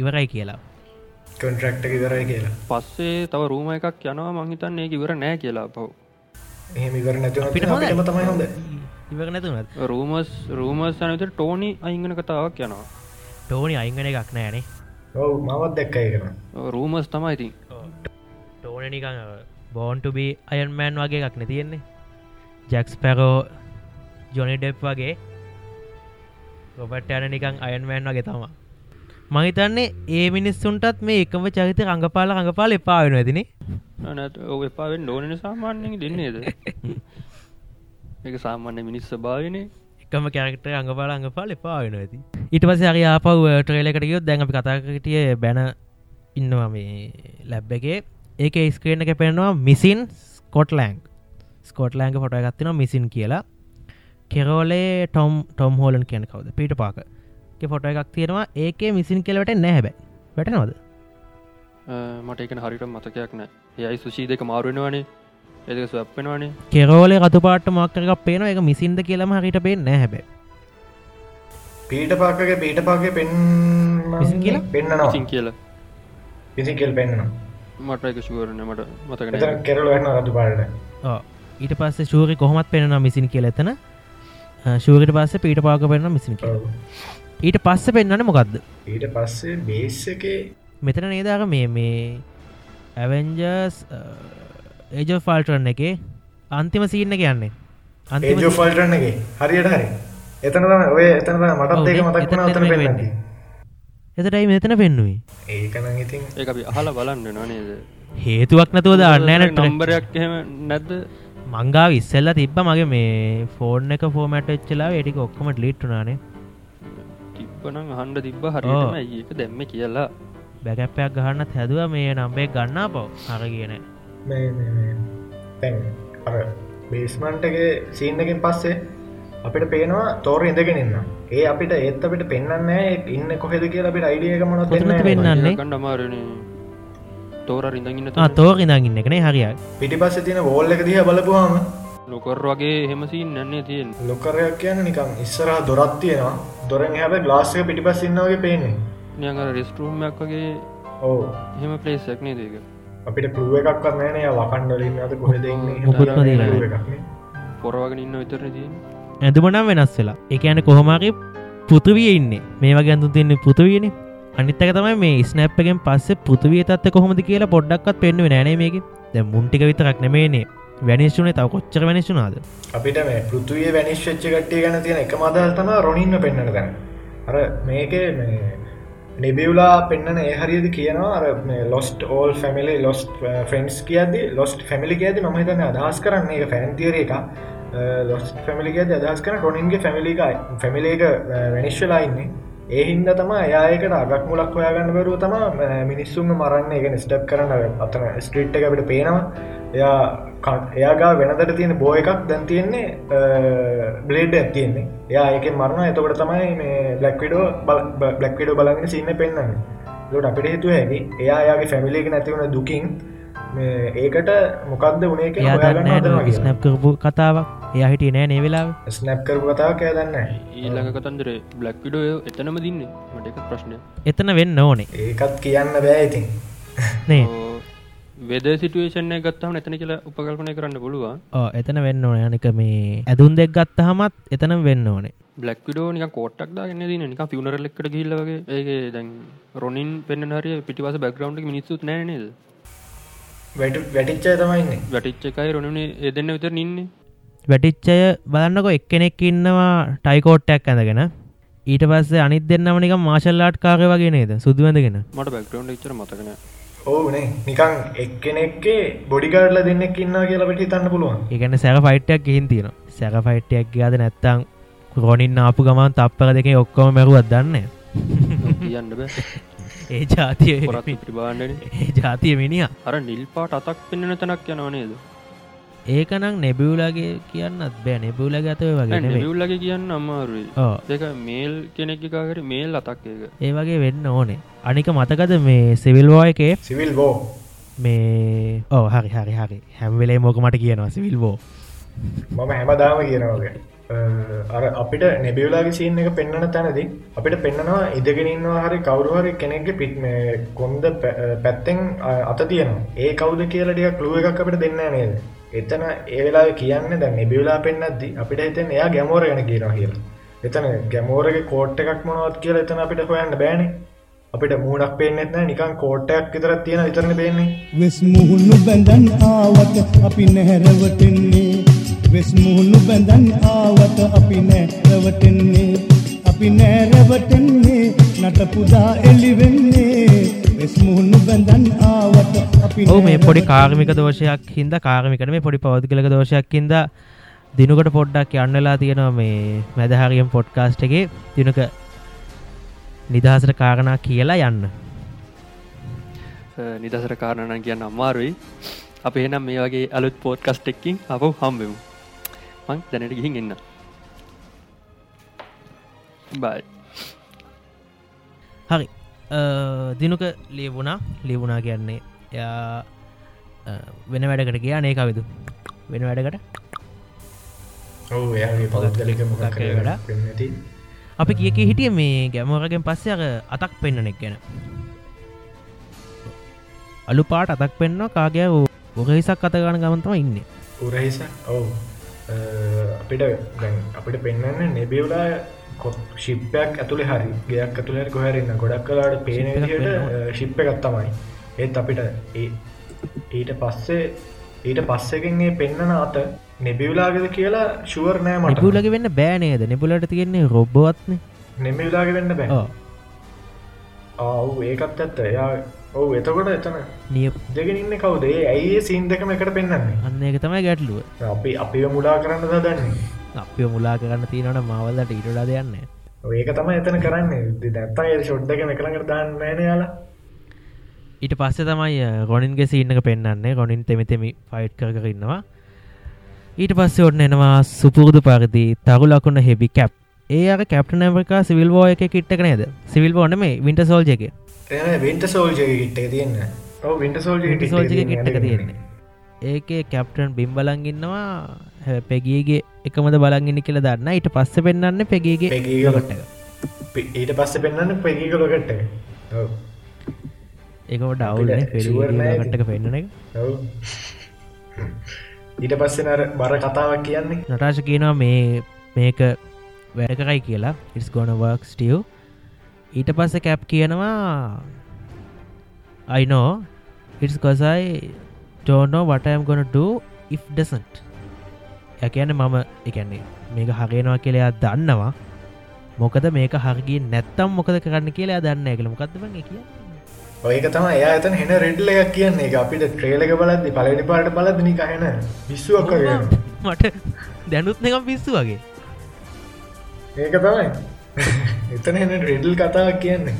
ඉවරයි කියලා. කොන්ට්‍රක්ට ඉවරයි කියලා. පස්සේ තව රූම එකක් යනවා මංහිතන් ඒ ඉවර නෑ කියලා පව් එහෙම ඉවර නැති අපිට හොඳයි. ම තමයි හොඳ. ඉවර නැතුනත් රූමස් රූමස් යනතර ටෝනි අංගන කතාවක් යනවා. ටෝනි අයිංගන එකක් නෑනේ. ඔව් මවත් දැක්කයි කරන රූමස් තමයි ඉතින්. ටෝන නිකං බෝන්ටුබි අයන්මෑන් වගේ එකක් න තියෙන්නේ. ජැක්ස් පැරෝ ජොනි ඩෙප් වගේ රොබට් යන නිකං අයන්මෑන් වගේ තමා මහිතන්නේ ඒ මිනිස්සුන්ටත් මේ එකම චරිත රඟපාල රඟපාල එපාවෙන ඇතින. නැත් ඔ එපාවෙන් ඩෝනන සාමාන්‍යෙන් දෙන්නේද එක සාමාන්‍ය මිනිස් ස්භාවනේ එකම කැරක්ට අඟපාල අඟපාල එපාවෙන ඇති. ඊට පස අරි ආපව් ට්‍රේලකට යොත් දැන් අපි කතාකටිය බැන ඉන්නවා මේ ලැබ් එකේ. ඒක ස්ක්‍රේන එක පෙන්නවා මිසින් ස්කොට්ලෑන්ක් ස්කොට්ලෑන්ග ෆොට ගත්තින මිසින් කියලා කෙරෝලේ ටොම් ටොම් හෝලන් කියන කවද? පිට පාක ෆොට එකක් තියෙනවා. ඒකේ මිසින් කෙලවට නැහැබැ වැටනවද? මට එක හරිට මතකයක් නෑ යයි සුෂී දෙක මාරුවෙනවානේ එදක ස්වප්පෙනවානේ කෙරෝලේ රතු පාට මක්කරක් පේන එක මිසින්ද කියලම හරිට පේ නැහැබැ පීට පාකගේ පීට පාගේ පෙන් කියලා? පෙන්න්නනවා සිං කියලා. විසි කෙල් පෙන්න්නවා. මට එක ශුවරන මට එතන කෙරල වෙන්න රතු පාලට ඊට පස්සේ ශූරි කොහොමත් පෙනෙන මිසින් කියල එතන ශූරිට පස්ස පීට පාක පෙන්න්න මිසින් ඊට පස්ස පෙන්න්නන මොකක්ද ඊට පස්සේ බේස් එකේ මෙතන නේදාක මේ මේ ඇවෙන්ජස් ඒජ ෆල්ටරන්න එකේ අන්තිම සීන්න කියන්නේ අන්තිම ඒජෝ ෆල්ටරන්නගේ හරියට හරි. එතන ඔය එතන මටත් ඒක මතක් අතන පෙන්න්න එතටයි මෙතන පෙන්නුවේ. ඒකන ඉතින් ඒ අපි අහල බලන්න නනේද හේතුවක් නැතුව දන්නෑන නම්බරයක් එහෙම නැද්ද මංගාව ඉස්සල්ල තිබ්බ මගේ මේ ෆෝර්න් එක ෆෝමට එච්චලා වැඩික ඔක්කොමට ලිට්ටුනානේ තිබ්බනං හන්ඩ තිබ්බ හරිම ඒක දැම්ම කියලා. බැකැප්පයක් ගහන්නත් හැදුව. මේ නම්බේ ගන්නා පව් හර කියන බේස්මන්ටගේ සීන්නකින් පස්සේ අපිට පේනවා තෝර ඉඳගෙන ඉන්න ඒ අපිට ඒත් අපිට පෙන්න්න ඉන්න කොහෙද කියලා අපිට අයිඩියක මොනොත් කොතනද පෙන්වන්නේ? ගන්න අමාරණ තෝර රිඳගන්න එකනේ හරියක්. පිටි පස්ස තියෙන වෝල්ල එක දිහ බලපුවාම? ලොකර වගේ හෙමසින් නන්නේ තියෙන් ලොකරයක් කියන්න නිකම් ඉස්සරහ දොරත් තියෙනවා. දොරෙන් හැබ ගලාස්සක පිටි පස් ඉන්නවගේ පේන්නේ. නියඟ රෙස්ටරූම්යක් වගේ ඕ හෙම පලේසක් නේ දේක අපිට පුළුව එකක් කරන්නන වකන්ඩලින් අද කොහෙද මුකුත්ම දීලා නැහැ. පොරවගෙන ඉන්න විතරන තියෙන් ඇඳමනම් වෙනස් වෙලා. එක යන කොහොමගේ පෘතුවිය ඉන්නේ. මේ වගේ අඳු තින්නේ පෘතුවියන අනිත්තක තමයි මේ ස්නැප්පගෙන් පස්සේ පෘතුවිය තත්ත කොහොමද කියලා පොඩ්ඩක්ත් පෙන්ව නෑනේ මේක දැ මුන්ටික විතරක් නෙමේනේ වැනිශුනේ තව කොච්චර වැනිශුනාද අපිට මේ පෘතුවේ වැනිශ්ච්ච කට්ටිය ගැන තියෙන එක මදල් තම රොනින්න පෙන්න්නන දැන. අර මේක නිබියවලා පෙන්න්න ඒහරිද කියනවා? අර lost all family lost friends කියද lost family කියද ම තන අදහස් කරන්න uh, එක ෆැන්තිර එක ලොස් ෆැමිලික අදහස් කන රොනින්ගේ ෆැමිලිකයි ෆැමිලේක වැනිශ්වලා ඉන්නේ. ඒහින්ද තම ඒයකට අගක් මුලක් හොයාගන්න බරුව තම මිනිස්සුම මරන්න එක ස්ටප් කරන්න අතන ස්ට්‍රීට් එක අපිට පේනවා. එයා ක- එයාගා වෙනදට තියෙන බෝ එකක් දැන් තියෙන්නේ බ්ලේඩ් ඇතියෙන්නේ එයා ඒක මරණ එතකට තමයි මේ බ්ලක්විඩෝ බ්ලක්විඩෝ බලගෙන සින්න පෙන්න්න ලොට අපිට හිතුව හැකි එයා යාගේ ෆැමිලික නැතිවුණ දුකින් මේ ඒකට මොකක්ද වනේ එක එයා දන්න ස්නැප් කරපු කතාවක්. එයා හිටිය නෑ නේ වෙලාව. ස්නැප් කරපු කතාවක් එය දන්න ඊළඟ කතන්දරේ බ්ලක්විඩෝ එතනම දින්න? මට එක ප්‍රශ්නය එතන වෙන්න ඕනේ. ඒකත් කියන්න බෑ ඉතින්. නේ? වෙද සිටුවේෂන ගත්තම එතන කියලා උපකල්පනය කරන්න පුළුවන්. එතන වෙන්න ඕන. යනික මේ ඇදුන් දෙක් ගත්ත හමත් එතනම් වෙන්න ඕනේ. බ්ලක්විඩෝ නික කෝට්ටක් දාගන්න දින නික එකට ගිල්ලගේ ඒ දැන් රොනින් පෙන්න්න හරිය පිටිවස බැග්‍රවන්් මිනිස්සුත් වැට වැටිච්චය තමයින්නේ වැටිච්චකයි රොනුනේ ඒ දෙන්න විතර නින්නේ වැටිච්චය බලන්නකො එක්කෙනෙක් ඉන්නවා ටයිකෝට්ටක් ඇඳගෙන. ඊට පස්සේ අනිත් දෙන්නම නික මාශල්ලාට් කාරය වගේ නේද? සුදුවඳගෙන මට බැක්ටවන්් ච්චර මතකන ඕනේ නිකං එක්කෙනෙක්කේ බොඩිකාඩල දෙන්නෙක් ඉන්න කියලා පිටි තන්න පුළුවන්. ඒගැන සැර ෆයිට්ටයක් ගහින් තියෙන සැර ෆයිට්ටයක් ගාද නැත්තං රොනින් ආපු ගමන් තප්පක දෙක ඔක්කොම මැරුවත් දන්න කියන්න බෑ ඒ ජාතිය ප්‍රබාණ්ඩන ඒ ජාතිය මිනිිය අර නිල්පාට අතක් පෙන්න්න තැනක් යනවනේද ඒකනම් නෙබියවලාගේ කියන්නත් බෑ. නෙබියවලගේ අතව වගේ නෙවෙයි. නිවල්ලගේ කියන්න අම්මාරුයි ඕ දෙක මේල් කෙනෙක් කාකට මේල් අතක් ඒක. ඒ වගේ වෙන්න ඕනේ. අනික මතකද මේ සිවිල්වෝ එකේ? සිවිල් බෝ මේ ඕ හරි හරි හරි. හැම්වෙලේ මොක මට කියනවා සිවිල්වෝ මම හැමදාම කියනවගේ අර අපිට නෙබියලාගේ සීන් එක පෙන්න්නන තැනද අපිට පෙන්න්නනවා ඉදගෙනන්නවා හරි කවරුහරි කෙනෙක්ගේ පිට්ම කොන්ද පැත්තෙන් අත තියනවා ඒ කවුද කියලටික කළුව එකක් අපිට දෙන්න නේද? එතන ඒවෙලා කියන්න දැ නෙබියලා පෙන්න්නද්දි අපිට හිතන් එයා ගැමෝර ගැන කියනවා කියලා. එතන ගැමෝරගේ කෝට් එකක් මොනවත් කියල එතන අපිට හොයන්න බෑනේ. අපිට මූඩක් පේනෙත්න නිකන් කෝට්ටයක් විතර තියෙන විතරන පේන්නේ. වෙස් මුහුණු බැඳන් ආවට අපි නැහැරවටෙන්නේ. වෙස් මුහුණු බැඳන් ආවට අපි නෑරවටෙන්නේ අපි නෑරවටෙන්නේ නටපුදා එලිවෙන්නේ වෙස් මුහුණු බැඳන් ආවට අපි ඔව මේ පොඩි කාර්මික දෝෂයක් හින්ද කාර්මිකන මේ පොඩි පෞද්ගලක දෝෂයක් හින්ද දිනකට පොඩ්ඩක් යන්නලා තියෙනවා මේ මැදහරියම් පොඩ්කාස්ට් එකේ. දිනක නිදහසට කාරණා කියලා යන්න. නිදසර කාරණන කියන්න අම්මාරුයි අප එනම් මේ වගේ අලුත් පෝට් කස්ටෙක්කින් අප හම්බෙමු මං දැනට ගිහින් එන්න. බයි. හරි. දිනුක ලියවුණා. ලියවුණා කියන්නේ එයා වෙන වැඩකට ගියා නේකවිදු වෙන වැඩකට? අපි කියක හිටිය මේ ගැමෝරගෙන් පස්සේ අර අතක් පෙන්න්නනෙක් ගැන. අලු පාට අතක් පෙන්න්න කාගෑ උරහිසක් අතගාන ගමන්තම ඉන්න. උරහිස ඔව් අපිට අපිට පෙන්න්න නෙබියවලා කොත් ශිප්පයක් ඇතුළේ හරි ගයක් ඇතුළට කොහැරන්න ගොඩක් කලාට පේන විදිහට. ශිප්ප එකත්තමයි ඒත් අපිට ඒ ඊට පස්සේ ඊට පස්සකින්ගේ පෙන්න්නන අත නෙබිවලාගෙද කියලා ශුවර් නෑ මට. නිපුලගේ වෙන්න බෑනේද නිපුලට තියෙන්නේ රොබ්බවත්න නෙමවිලාගේ වෙන්න බෑ. ආව් ඒකත් ඇත්ත. එයා ඔවු එතකොට එතන. නිය දෙගෙනන්න කවුදේ? ඇයි සීන් දෙකම එකට පෙන්න්නන්නේ අන්න එක තමයි ගැටලුව. අපි අපිව මුලා කරන්න දන්නේ අපිය මුලා කරන්න තියෙනට මවල්ලට ඉටලා දෙයන්න ඒක තමයි එතන කරන්න. දැත්තා ෂොඩ්ඩක එකළඟට දාන්න යාලා. ඊට පස්සේ තමයි ගොනින්ගේ සිීන්නක පෙන්න්නන්නේ ගොනින් තෙමිතෙමි ෆයිට් කර ඉන්නවා. ඊට පස්සේ ඔන්න එනවා සුපුරුදු පරිදි තරු ලකුණ හෙබි කැප් ඒ අර කැප්ට නෑමරිකා සිවිල් බෝ එක කිට්ටක නේද? සිවිල් බෝන මේ වින්ට සෝල්ජක එ වින්ට සෝල්ජය කිට්ට තියන්න ඔව වින්ට සෝල්ජ සෝල්ජක කිට්ටක තියෙන්නේ. ඒකේ කැප්ටන් බිම්බලන් ඉන්නවා. හැ- පෙගේගේ එකමද බලගන්න කියල දන්න. ඊට පස්ස පෙන්න්න පෙගේගේ පෙගීගලට ඊට පස්ස පෙන්න්න පෙගීගලොකට්ට ඒකට ඩවුල. කට්ටක පෙන්න්න එක. ඊට පස්සෙනර බර කතාවක් කියන්නේ? නටාශ කියනවා මේ මේක වැඩ කරයි කියලා. ඉස් ගොන වර්ක් ස්ටියව් ඊට පස්ස කැප් කියනවා අයිනෝ ඉස් කොසයි ටෝනෝ වටයම් ගොන ඩ if ඩසන්ට ය කියන්න මම එකන්නේ මේක හගේනවා කියලයා දන්නවා. මොකද මේක හරගේ නැත්තම් මොකද කරන්න කියලා දන්න එකල මොකක්දම කිය ඔයක තම එයා ඇතන හෙන රෙඩ්ල එකක් කියන්නේ. අපිට ට්‍රේලක බලද්දි පලනි පාට බලදනි කහෙන විස්සුවක් මට දැනුත් එකම් පිස්සු වගේ ඒක තමයි එතන එන රෙඩල් කතාවක් කියන්නේ.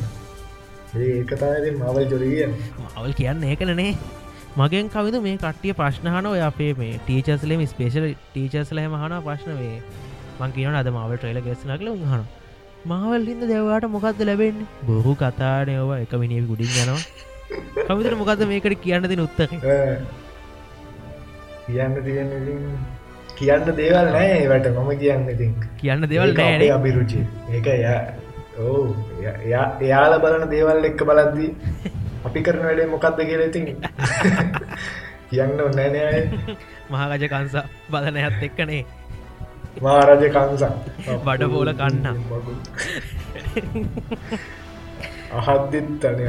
ඒක තමයි මවල් ජොරිගිය මවල් කියන්න ඒකනනේ මගෙන් කවිද මේ කට්ටිය ප්‍රශ්නහන ඔය අපේ මේ ටීචස්ලම ස්පේශල ටීචස්ලහම හන ප්‍රශ්න. වේ මං කියන අද මවල් ට්‍රේල ගෙස්නකල හන මවල් හිද දෙවාට මොකක්ද ලැබෙන් බොහු කතානයවා එක මිනිිය ගුඩින් යනවා. කවිතර මොකද මේකට කියන්න දෙන උත්තක කියන්න තියෙන ඉතින් කියන්න දේවල් නෑ ඒවට මම කියන්න ඉතින්. කියන්න දෙවල් ඒක අපේ නෑ. අභිරුචි. ඒක එයා ඕ එයාල බලන දේවල් එක්ක බලද්දී අපි කරන වැඩේ මොකක්ද කියලා ඉතින් කියන්න ඔන්නෑනය මහගජ කන්සා බලන ඇත් එක්කනේ. මාරජ කංසා. බඩ බෝල කන්න. අහද්දිත් තනය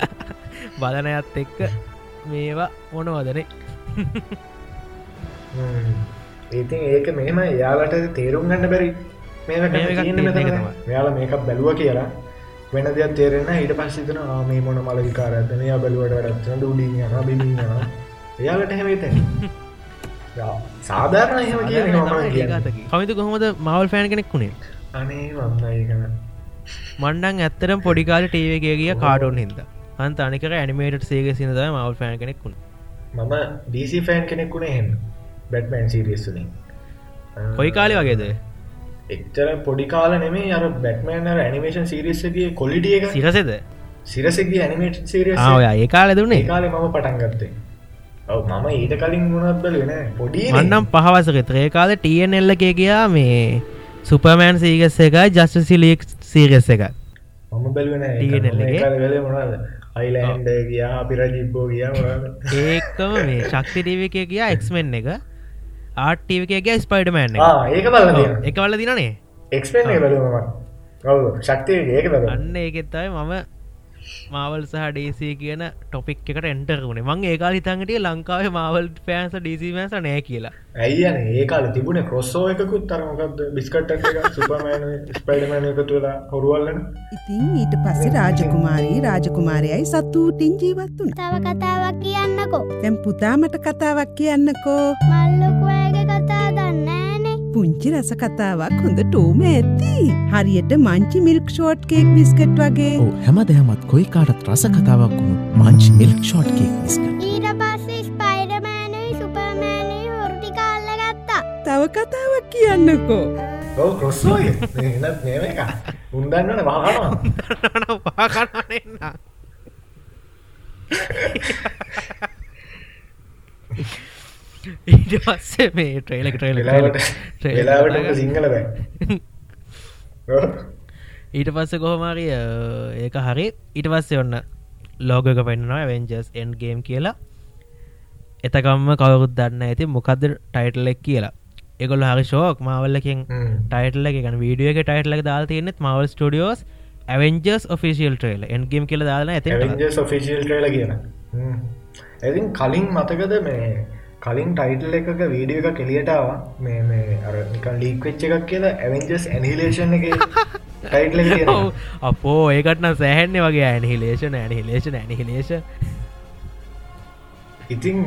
බලන ඇත් එක්ක මේවා මොනවදනේ ඒතින් ඒක මෙම යාලට තේරුම් ගන්න බැරි. මෙයාල මේක බැලුව කියලා. වෙන දෙයක් තේරෙන ඊට පස්සිතන මේ මොන මල විකාරඇත මෙයා බැලුවට වැඩත්න බිමින් යන එයාලට හැමත සාධාරණ එහෙම කියන්න කවිතු කොහොමද මවල් ෆෑන් කෙනෙක් වුණේ? අනේ වන්නඒකන මණ්ඩන් ඇත්තරම් පොඩිකාල ටේවගේ ගිය කාඩුන් හිද අන්ත අනිකර ඇනිමේට සේක සිනද මවල් ෆෑන් කෙනෙක් වුණ. මම ඩීසි ෆෑන් කෙනෙක්ුණේ හෙන් බැට්මන් සිරියස්සුනින් කොයි කාලි වගේද? එක්තර පොඩි කාල නෙමේ අර බැට්මන් ඇනිමේෂන් සිරිස්සගේ කොලිටිය එක සිරසෙද? සිරසගේ ඇනිමේට සිරිය ඒ කාල දුන්නේ? කාලෙ මම පටන් ගත්තේ. ඔව් මම ඊට කලින් ගුණත් බැලුවෙන පොඩි මන්නම් පහවසක. ත්‍රේකාල ටන් එල්ල එක ගයා මේ සුපමෑන් සීගස් එක ජස්ට සිලික් සීගස් එක? මම බැලුවෙන මොනද අයිලන්ඩ ගියා අපිර ජිබ්බෝ ගියා? ඒකම මේ ශක්තිටව එක කියා එක්මෙන් එක ආටීවකගේ ස්පයිඩමෑන් ඒක බලන්න එක වල දිනනේ ඔව් ශක්තිය ඒක බල අන්න ඒකෙත්තයි මම මාවල් සහ ඩේසේ කියන ටොපික් එකට එන්ටර් වුණේ. මං ඒකාල හිතන්ගටිය ලංකාවේ මවල් පෑන්ස ඩීසිමස නෑ කියලා. ඇයියන ඒකාල තිබුණ කොස්සෝ එකකුත් තරමකක්ද බිස්කට සුපමෑන ස්පයිඩමෑන එකතු වෙලා හොරුවල්ලන ඉතින් ඊට පස්සේ රාජකුමාරී රාජකුමාරයයි සතුූටින් ජීවත් වුණ. තව කතාවක් කියන්නකෝ. තැම් පුතාමට කතාවක් කියන්නකෝ. මල්ලොකුවයගේ කතා පුංචි රස කතාවක් හොඳ ටෝම ඇති. හරියට Munchee milk short cake biscuit වගේ. ඕ හැම දෙහමත් කොයි කාටත් රස කතාවක් වුණු මංච් මිල්ක් ෂෝට් කේක් විස්ක ඊට පස්සේ ස්පයිඩමෑනුයි සුපර්මෑනුයි හොරුටි කාල්ල ගත්තා. තව කතාවක් කියන්නකෝ. ඔව කොස්සෝ එනත් නේම එක. උන්දන්නන වානවා පාකනන්න ඊට පස්සේ මේ ට්‍රේලක ට්‍රේල වෙලාවට සිංහල ඊට පස්ස කොහොමරිය ඒක හරි. ඊට පස්සේ ඔන්න ලෝගක පෙන්න්නවා වෙන්ජස් එන්් ගේම් කියලා. එතකම්ම කවරුත් දන්න ඇති මොකක්ද ටයිටල්ලෙක් කියලා. එකොල් හරි ශෝක් මවල්ලකින් ටයිටල්ල එකන වීඩියෝ එක ටයිටලක දාල් තියනෙත් Marvel Studios Avengers official trailer Endgame කියල දාන ඇත ඔෆිසිල් ට්‍රේල කියන ඇතින් කලින් මතකද මේ කලින් ටයිටල් එකක වීඩියෝ එක කෙලියටාව මේ මේ අර නිකන් ලීක් වෙච්ච එකක් කියලා ඇවෙන්ජස් ඇනිලේෂන් එක ටයිටල. අපෝ ඒකටන සෑහෙන්නේ වගේ ඇනිහිලේෂන ඇනිහිලේෂන ඇනිහිලේෂ ඉතින්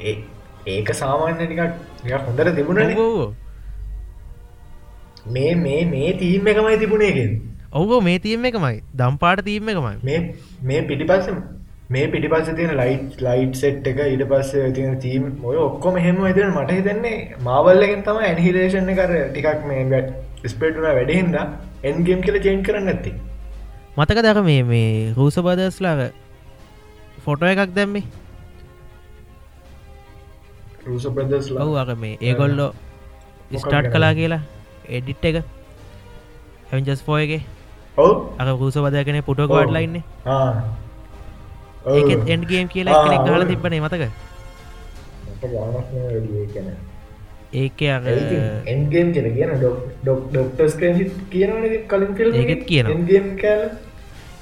ඒ- ඒක සාමාන්‍ය ටිකක් නිකක් හොඳට තිබුණන. මේ මේ මේ තීම් එකමයි තිබුණේගෙන් ඔවෝ මේ තියම එකමයි. දම්පාට තීම එකමයි. මේ මේ පිටිපස්ස මේ පිටිපස්ස තියෙන ලයිට් ලයිට් සෙට් එක ඊට පස්සේ තියෙන තීම් ඔය ඔක්කොම එහෙම හිතන මට හිතන්නේ මාවල්ලගෙන් තම ඇනිහිලේෂන් කර ටිකක් මේ ස්පේටුන වැඩහින්ද එන්ගේම් කියල චේන් කරන්න ඇති මතක දක මේ මේ රූස බදස්ලාව ෆොටෝ එකක් දැම්මි? රූස ප්‍රදස් ලව් අක මේ ඒගොල්ලෝ ස්ටාට් කලා කියලා එඩිට් එක. හැවිජස් පෝයගේ ඔව්. අක රූස බදයකන පුටෝක වාඩ ලයින්න ඒත් එන්ගේම් කියලා කෙනෙක් හල තිබනේ මතක? ඒක එන්ගේම් කෙන කියන ඩොක් ඩොක්ටස් ක්‍රේසිත් කියනන කලින් ඒකෙත් කෑල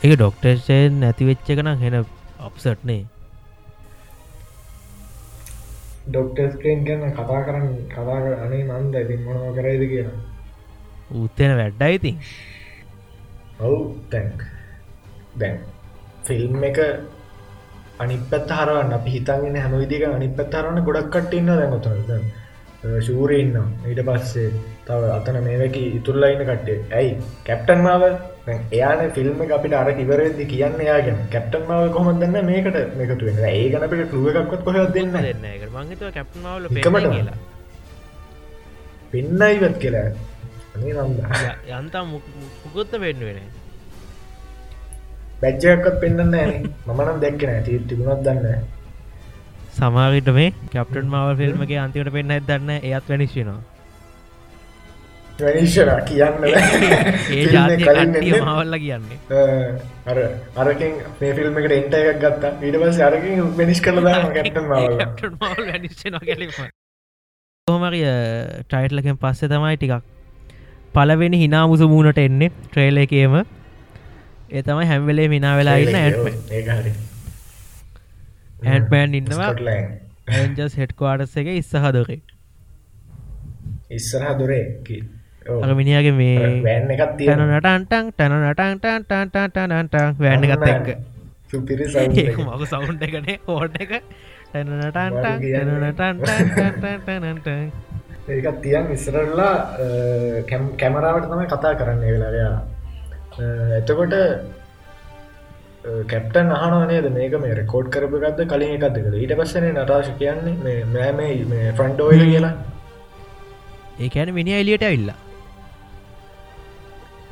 එක ඩොක්ටර්ෂයෙන් නැතිවෙච්ච කන හෙන අප්සට්නේ ඩොක්ටස් ක්‍රේන් ගැන කතා කරන්න කතා කර අනේ මන්ද ඉතින් මොනව කරයිද කියන උත්තෙන වැඩ්ඩ ඉතින්. ඔව් තැන්ක් දැන් ෆිල්ම් එක අනිපත් හරන්න අපි හිතගෙන හැම විදික අනිපත් හරන්න ගොඩක් කටඉන්න දැන්ගොත ශූරඉන්න ඊට පස්සේ තව අතන මේවැකි ඉතුරලයින්න කට්ටේ ඇයි? කැප්ටන් මාව එයාන ෆිල්ම් අපිට අර ඉවරදි කියන්න යාගෙන කැප්ටන් මාව කොහොමදන්න මේකට මේකතු වෙන ඒ ගනපට කළුව එකක්වත් කොහ දෙන්න දෙන්න එක මංහිතව කැප්නාවල එකමට කියලා. පෙන්න ඉවත් කියලා යන්තා මුකුත්ත පෙන්ඩ වෙන බැච්ජයක්කත් පෙන්න්න ෑ මනම් දැක්කන ති තිබුණත් දන්න සමාවිට මේ කැප්ටන් මවල් ෆිල්ම්ගේ අන්තිවට පෙන්න්න දන්න එයත් වැනිශ්නවා වැනිශ්ර කියන්න. මවල්ල කියන්නේ. අර අරකින් මේ ෆිල්ම් එකට එන්ට එකක් ගත්තා. පස් අරකින් මවල් වැනිශ්නවා ගැලීම කොහමරිය ටයිට්ලකෙන් පස්සේ තමයි ටිකක් පලවෙනි හිනාමුසු මූුණට එන්නේ. ට්‍රේල එකේම ඒ තමයි හැම්වෙලේ මිනා වෙලා ඉන්න ඇන්ට්මෑන් ඉන්නවා ඇන්ජස් හෙට්කවාඩස් එක ඉස්සහදොරේ ඉස්සරහ දොරේ මිනිියගේ මේ වැෑන් එකත් තැන තියෙන නටන්ටන් තැන නටන්ටන්ටන්ටන්ටන්ට වැෑන්න එකත් එක්ක සුපිරි මක සවුන්් එකනේ හෝඩ එක ටැනනටන්ටන්ටන්ටන්ටන්ට ඒකත් තියන් ඉස්සරල්ලා කැමරාවට තමයි කතා කරන්න වෙලාරයා එතකොට කැප්ටන් අහනනේද මේක මේ රෙකෝඩ් කරපගත්ද කලින් එකක්ද කළ ඊට පස්සන නටාශ කියන්නේ මේ මේ ෆ්‍රන්ඩ් ඔයිල කියලා. ඒකැන මිනි එලියට ඇවිල්ලා.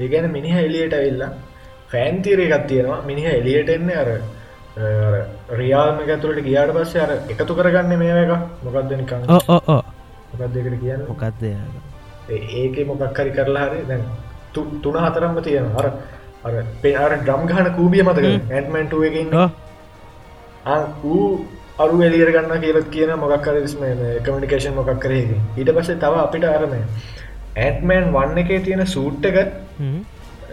ඒගැන මිනිහ එලියට ඇවිල්ලා. ෆෑන් තීර එකක් තියෙනවා. මිනිහ එලියට එන්න අර රියාල්ම ඇතුළට ගියාට පස්සේ අර එකතු කරගන්න මේ එක මොකක්ද නිකං ඕ ඕ ඕ මොකක් දෙකට කියන්න? මොකක්ද ඒක මොකක් හරි කරලා හරි දැන් තුන හතරම්ම තියෙන අර අර පෙනර ඩ්‍රම් ගහන කූබිය මතක ඕ ඌ අරු එලියර ගන්න කියලත් කියන මොකක් කරස්ම කමිනිකේෂන් මොකක් කරේද ඊට පස්සේ තව අපිට අරම ඇත්මෑන් වන්න එකේ තියෙන සූට් එක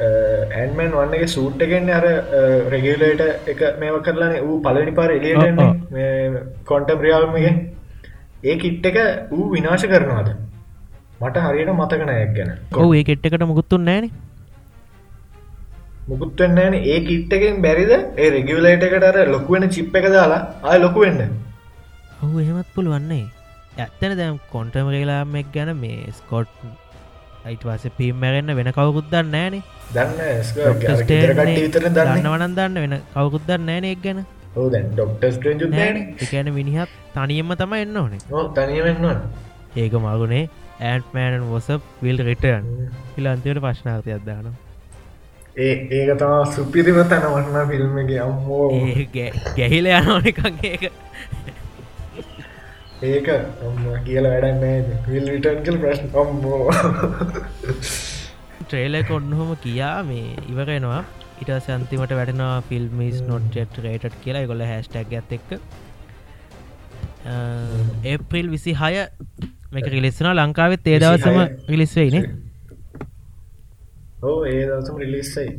ඇන්මන් වන්න එක සූට් එකෙන් අර රෙගලේට එක මේව කරලාන. ඌ පලනි පාර එලියට කොන්ටම් රියාල්මගේ ඒ කිට් එක ඌ විනාශ කරනවාද මට හරියට මතකනයක් ගැන. ඔව ඒ කෙට්ටකට මුකුත්තුන් නෑන. මුකුත්වන්න ඒ කිට්ටකෙන් බැරිද? ඒ රෙගියලේට එකට ලොකුවෙන චිප් එක දාලා ආය ලොකුවෙන්න ඔහු එහෙමත් පුළුවන්නේ ඇත්තන දැම් කොන්ටම රේලාමෙක් ගැන මේ ස්කොට් අයිට වස පීම්මැරෙන්න්න වෙන කවකුද්දන්න නෑනේ. දන්න විතර දන්න. දන්නවනන් දන්න වෙන කවකුද්දන්න නෑනෙක් ගැන. ඕදැන් ඩොක්ටස් ට්‍රේජු නෑන. එකන මිනිහත් තනියම්ම තම එන්න ඕනේ. තනියවෙන්නවා ඒක මගුණේ ඇන්ටමෑන් වොස විල් රිටර්න් හිල අන්තිවට ප්‍රශ්නාර්තයක් දාන ඒ ඒක තම සුපිරිම තැන වන්න ෆිල්ම්ගේ අම්මෝ. ගැහිල යනෝනිකන් ඒක. කියල වැඩන්න විල් රිටන් කල් ප්‍රශ්න. ඔම්බෝ ට්‍රේලක ඔන්නහොම කියා මේ ඉවරෙනවා ඉට සන්තිමට වැටනවා film is not yet rated කියලා. ගොල හැස්ටක් ඇත් එක්ක. ඒප්‍රිල් විසි හය මේක රිලිස්සන ලංකාවෙත් ඒ දවසම රිලිස්වෙයිනේ ඕ ඒ දවසම රිලිස්සයි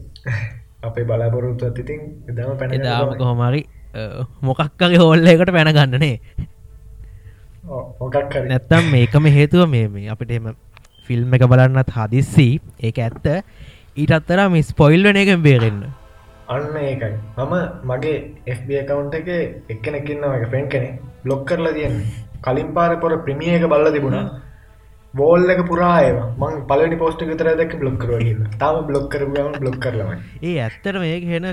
අපේ බලාපොරොත්තු ඇතිතින් දම පැන එදාම කොහොමරි මොකක්කගේ හෝල්ලයකට පැන ගන්නනේ නැත්තම් මේකම හේතුව මේ මේ අපිට එම ෆිල්ම් එක බලන්නත් හදිස්සි. ඒක ඇත්ත. ඊට අත්තර මිස් පොයිල්වන එකෙන් බේරෙන්න්න අන්න ඒකයි. මම මගේ FB කවුන්ට එක එක්කෙනෙක්කින්නවගේ ෆෙන් කෙනෙ බ්ලොක් කරලා තියන්න කලින් පාර පොර ප්‍රමිය එක බල්ල තිබුණා. බෝල් එක පුරාය මං පලනි පෝස්ට තර දැක බ්ලොක් කරවගන්න තාම බ්ලොක් කරම බ්ලොක් කරලම ඒ ඇත්තට මේක හෙන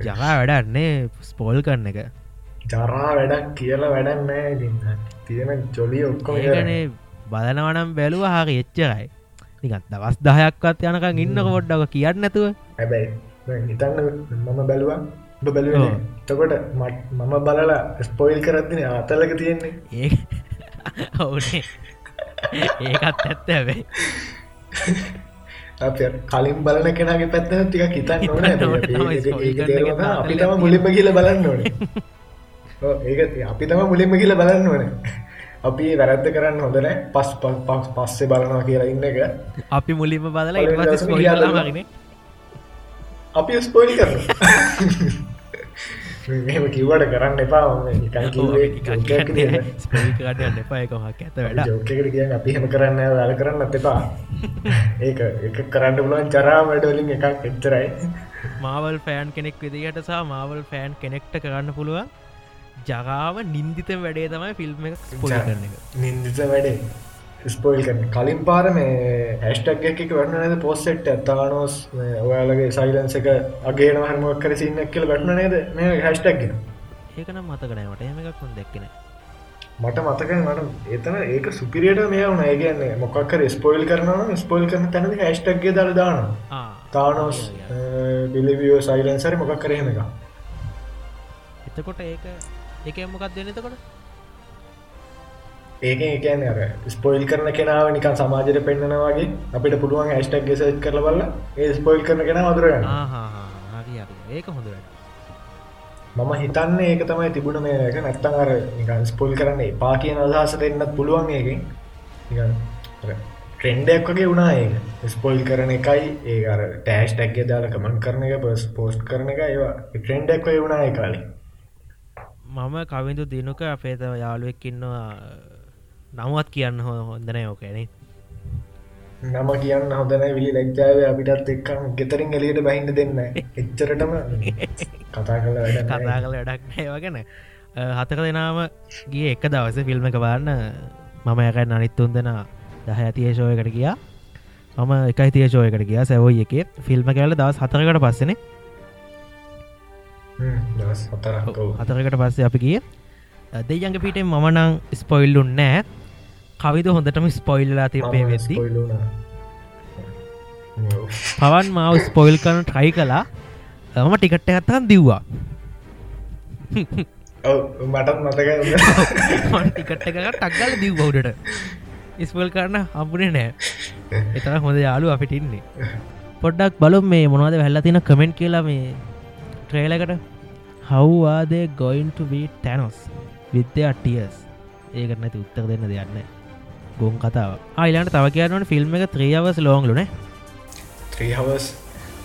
ජගා වැඩන්නේ ස්පෝල් කරන්න එක. ජරා වැඩක් කියලා වැඩන්නෑ ඉන්න තියෙන චොලි ඔක්කොම ඒකනේ බලනවනම් බැලුව හරි එච්චරයි. නිකත් දවස් දහයක්වත් යනකං ඉන්න කොඩ්ඩක කියන්න නැතුව. හැබැයි හිතන්න මම බැලුවා බැලුව තකොට මම බලලා ස්පොයිල් කරත්දින අතලක තියෙන්නේ. ඒ ඔවනේ. ඒකත් ඇත්ත අප කලින් බලන කෙනගේ පැත්ත ටික හිතන්න ඕන අපි තම මුලින්ම කියල බලන්න ඕන. ඒක අපි තම මුලින්ම කියල බලන්න ඕන. අපි වැරද්ද කරන්න හොඳන පස් පස් පස්සේ බලනවා කියලා ඉන්න එක. අපි මුලින්ම බදලා ඉට ස්පොයිල්ලාමගෙන අපි ස්පොයිල් කරන මෙම කිව්වට කරන්න එපා ස්පොයිකටන්න එපා එක හක් ඇත වැඩ ජෝකට කිය අපි හෙම කරන්න වැල කරන්න එපා. ඒක එක කරන්න පුලුවන් චරා වැඩවලින් එකක් එච්චරයි. මාවල් ෆෑන් කෙනෙක් විදිහට සහ මාවල් ෆෑන් කෙනෙක්ට කරන්න පුළුවන් ජගාව නින්දිත වැඩේ තමයි ෆිල්ම් එක ස්පොල කරන එක. නින්දිත වැඩේ ස්පොයිල් කරන කලින් පාර මේ හැස්ටක් එක වන්න නද? පොස්සෙට් ඇත්තානෝස් ඔයාලගේ සයිලන්ස එක අගේ හමක් කර සින්න කියල වැටන නේද? මේ හැස්ටක්ගෙන ඒකන මතකනෑමට එම එකක් කොන් දෙක්කෙන මට මතක මට එතන ඒක සුපිරියට මේ වුණ. ඒගන්නේ මොකක්කර ස්පොයිල් කරන ස්පොයිල් කරන තැනද හැස්ටක්ගේ දර දාන තානෝස් බිලිවියෝ සයිලන්සරි මොකක් කරහෙම එක එතකොට ඒක එක මොකක් දෙන්නතකොට ඒක එකන අර ස්පොයිල් කරන කෙනාව නිකන් සමාජයට පෙන්න්නනවාගේ අපිට පුළුවන් ඇස්ටක් ගෙසච් කරල බල්ල ඒ ස්පොයිල් කරන කෙන වදුරගන්න ඒක හොඳ මම හිතන්න ඒක තමයි තිබුණ මේ එක. නැත්තන් අර නිකන් ස්පොල් කරන්නේ පා කියන අදහසට එන්නත් පුළුවන් ඒකින්. ට්‍රෙන්ඩක් වගේ වුණා ඒ ස්පොයිල් කරන එකයි ඒ අර ටෑස් ටැක්ගේ දාල කමන් කරන එක පස් පෝස්ට් කරන එක ඒවා ට්‍රෙන්ඩක් වුණා කාලේ. මම කවිඳු දිනුක අපේතව යාළුවෙක්කින්නවා නමුවත් කියන්න හො හොඳන යෝකැනේ නම කියන්න හොඳන විලි ලැජ්ජාව අපිටත් එක්කම් ගෙතරින් එලියට බහින්න දෙන්න එච්චරටම කතා කල කතා කළ වැඩක් නෑවගෙන හතක දෙනාම ගිය එක දවස ෆිල්ම් එක බාන්න මම යකයි අනිත්තුන් දෙෙන දහ ඇතිය ශෝයකට ගියා. මම එකයි තිය ශෝයකට ගියා සැවෝයි එක. ෆිල්ම් කෑල දවස් හතරකට පස්සන. හතරකට පස්සේ අපි ගිය. දෙයංග පිටේ මමනං ස්පොයිල්ලුන් නෑ කවිද හොඳටම ස්පොයිල්ලා තිබේ වෙද්දි. පවන් මාව ස්පොයිල් කරන ට්‍රයි කලා ම ටිකට්ට ඇත්තන් දිව්වා. මටත් මතක ටිකට එක ටක්ගල දී බෞඩට ඉස්පල් කරන්න හම්බුණේ නෑ එතර හොඳ යාලු අපිට ඉන්නේ. පොඩ්ඩක් බලු මේ මොනවද වැල්ල තින කමෙන්ට් කියලා මේ ට්‍රේලකට හවවාදේ ගොයින්ට වී ටැනොස් විද්‍ය අටියස් ඒකට නැති උත්තර දෙන්න දෙයන්න ගොන් කතාව අයිලාට තව කියන්නට ෆිල්ම් එක ත්‍රියවස් ලෝංලුන ත්‍රීහවස්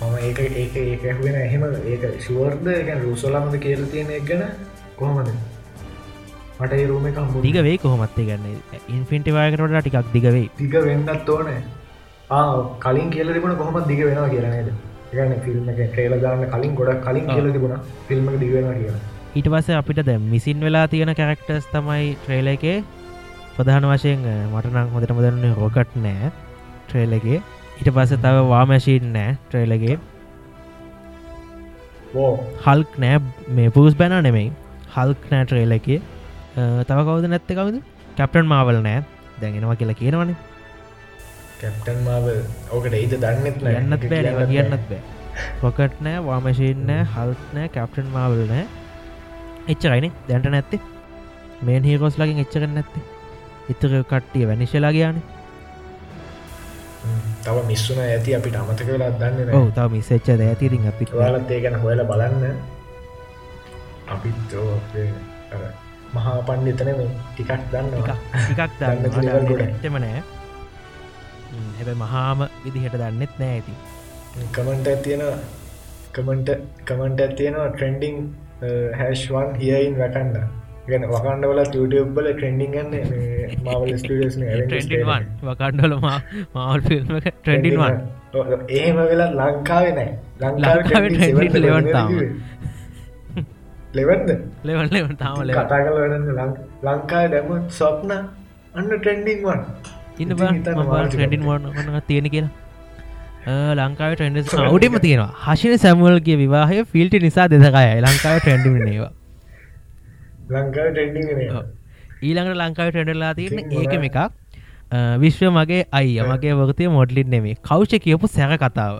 මම ඒක ඒක ඒක ඇහුවෙන එහෙම ඒක ශුවර්ද එක රුසොලමද කියල තියෙන එක ගැන කොහොමද? මට රූම එකම් දිග වේ කොහොමත්තේ ගන්න ඉන්ෆින්ටිවායකරට ටිකක් දිගවෙයි දිග වෙන්නත් ඕනේ. කලින් කියල තිබුණ කොහොම දිග වෙනවා කියරනේද ගන ෆිල්ම් එක ට්‍රේල දාන්න කලින් ගොඩක් කලින් කියල තිබුණ. ෆිල්ම් එක දිවෙනවා කියලා. ඊට පස අපිට ද මිසින් වෙලා තියෙන කැරක්ටර්ස් තමයි ට්‍රේල එකේ ප්‍රධාන වශයෙන් මටනම් හොඳට මුදන්න රෝකට් නෑ ට්‍රේලගේ. ඊට පස්ස තව වාමැශීන් නෑ ට්‍රේලගේ. හල්ක් නෑ මේ පූස් බැන නෙමෙයි. හල්ක් නෑ ට්‍රේල එක තව කවද නැත්ත කවද? කැප්ටන් මාවල් නෑ. දැගෙනවා කියලා කියනවනේ. Captain Marvel. ඕකට ඒද දන්නෙත්. යන්නත් බෑ කියන්නත් බෑ. පොකට් නෑ වාමශීන් නෑ හල්ක් නෑ කැප්ටන් මාවල් නෑ. එච්චරයින දැන්ට නැත්තේ. මේන් හිකෝස් ලකින් එච්චරන්න නැත්තේ එතක කට්ටිය වැනිශලා ගයානේ. තව මිස්සුන ඇති අපිට අමතක වෙලා දන්න ඔව තව මිසච්ච ඇතිරින් අපි වාලත් ඒ ගැන හොයල බලන්න. අපිත් මහා පණ්ඩිතන මේ ටිකක් දන්න ටිකක් දන්න දන්න දේවල් ගොඩක්. ඇත්තම නෑ. හැබැ මහාම විදිහට දන්නෙත් නෑ ඇති කමන්ට ඇතියෙන කමට කමන්ට ඇතියෙනවා ට්‍රෙන්ඩිං හැශ්වන් හියයින් වැකන්න ගැන වකණ්ඩවල YouTube බල ට්‍රෙන්ඩිං ගන්න මවල් ස්ටස් ට්‍රෙන්ඩින්වන් වකණ්ඩොල මවල් ෆිල්ම් ට්‍රෙන්ඩින්වන් එහෙම වෙලා ලංකාවේ නෑ ලංකාවේ trending eleven තාම. ලෙවන්ද ලෙවල් ලෙවන් තාම කතා කල ලංකාව දැම ස්වප්න අන්න ට්‍රෙන්ඩිං වන් ඉන්න ට්‍රෙන්ඩින් වන්න තියෙන කියලා ලංකාව ට්‍රෙන්ඩස් අවටම තියෙනවා හශන සැමුවල්ගේ විවාහය ෆිල්ටි නිසා දෙදකය ලංකාව ට්‍රෙන්ඩිනේවා ලංකාව ඊළඟට ලංකාව ට්‍රෙන්ඩලා තියන්න ඉතින් ඒකම එකක්. විශ්ව මගේ අයි මගේ වගතය මොඩලින් නෙමේ කෞෂ කියපු සැර කතාව.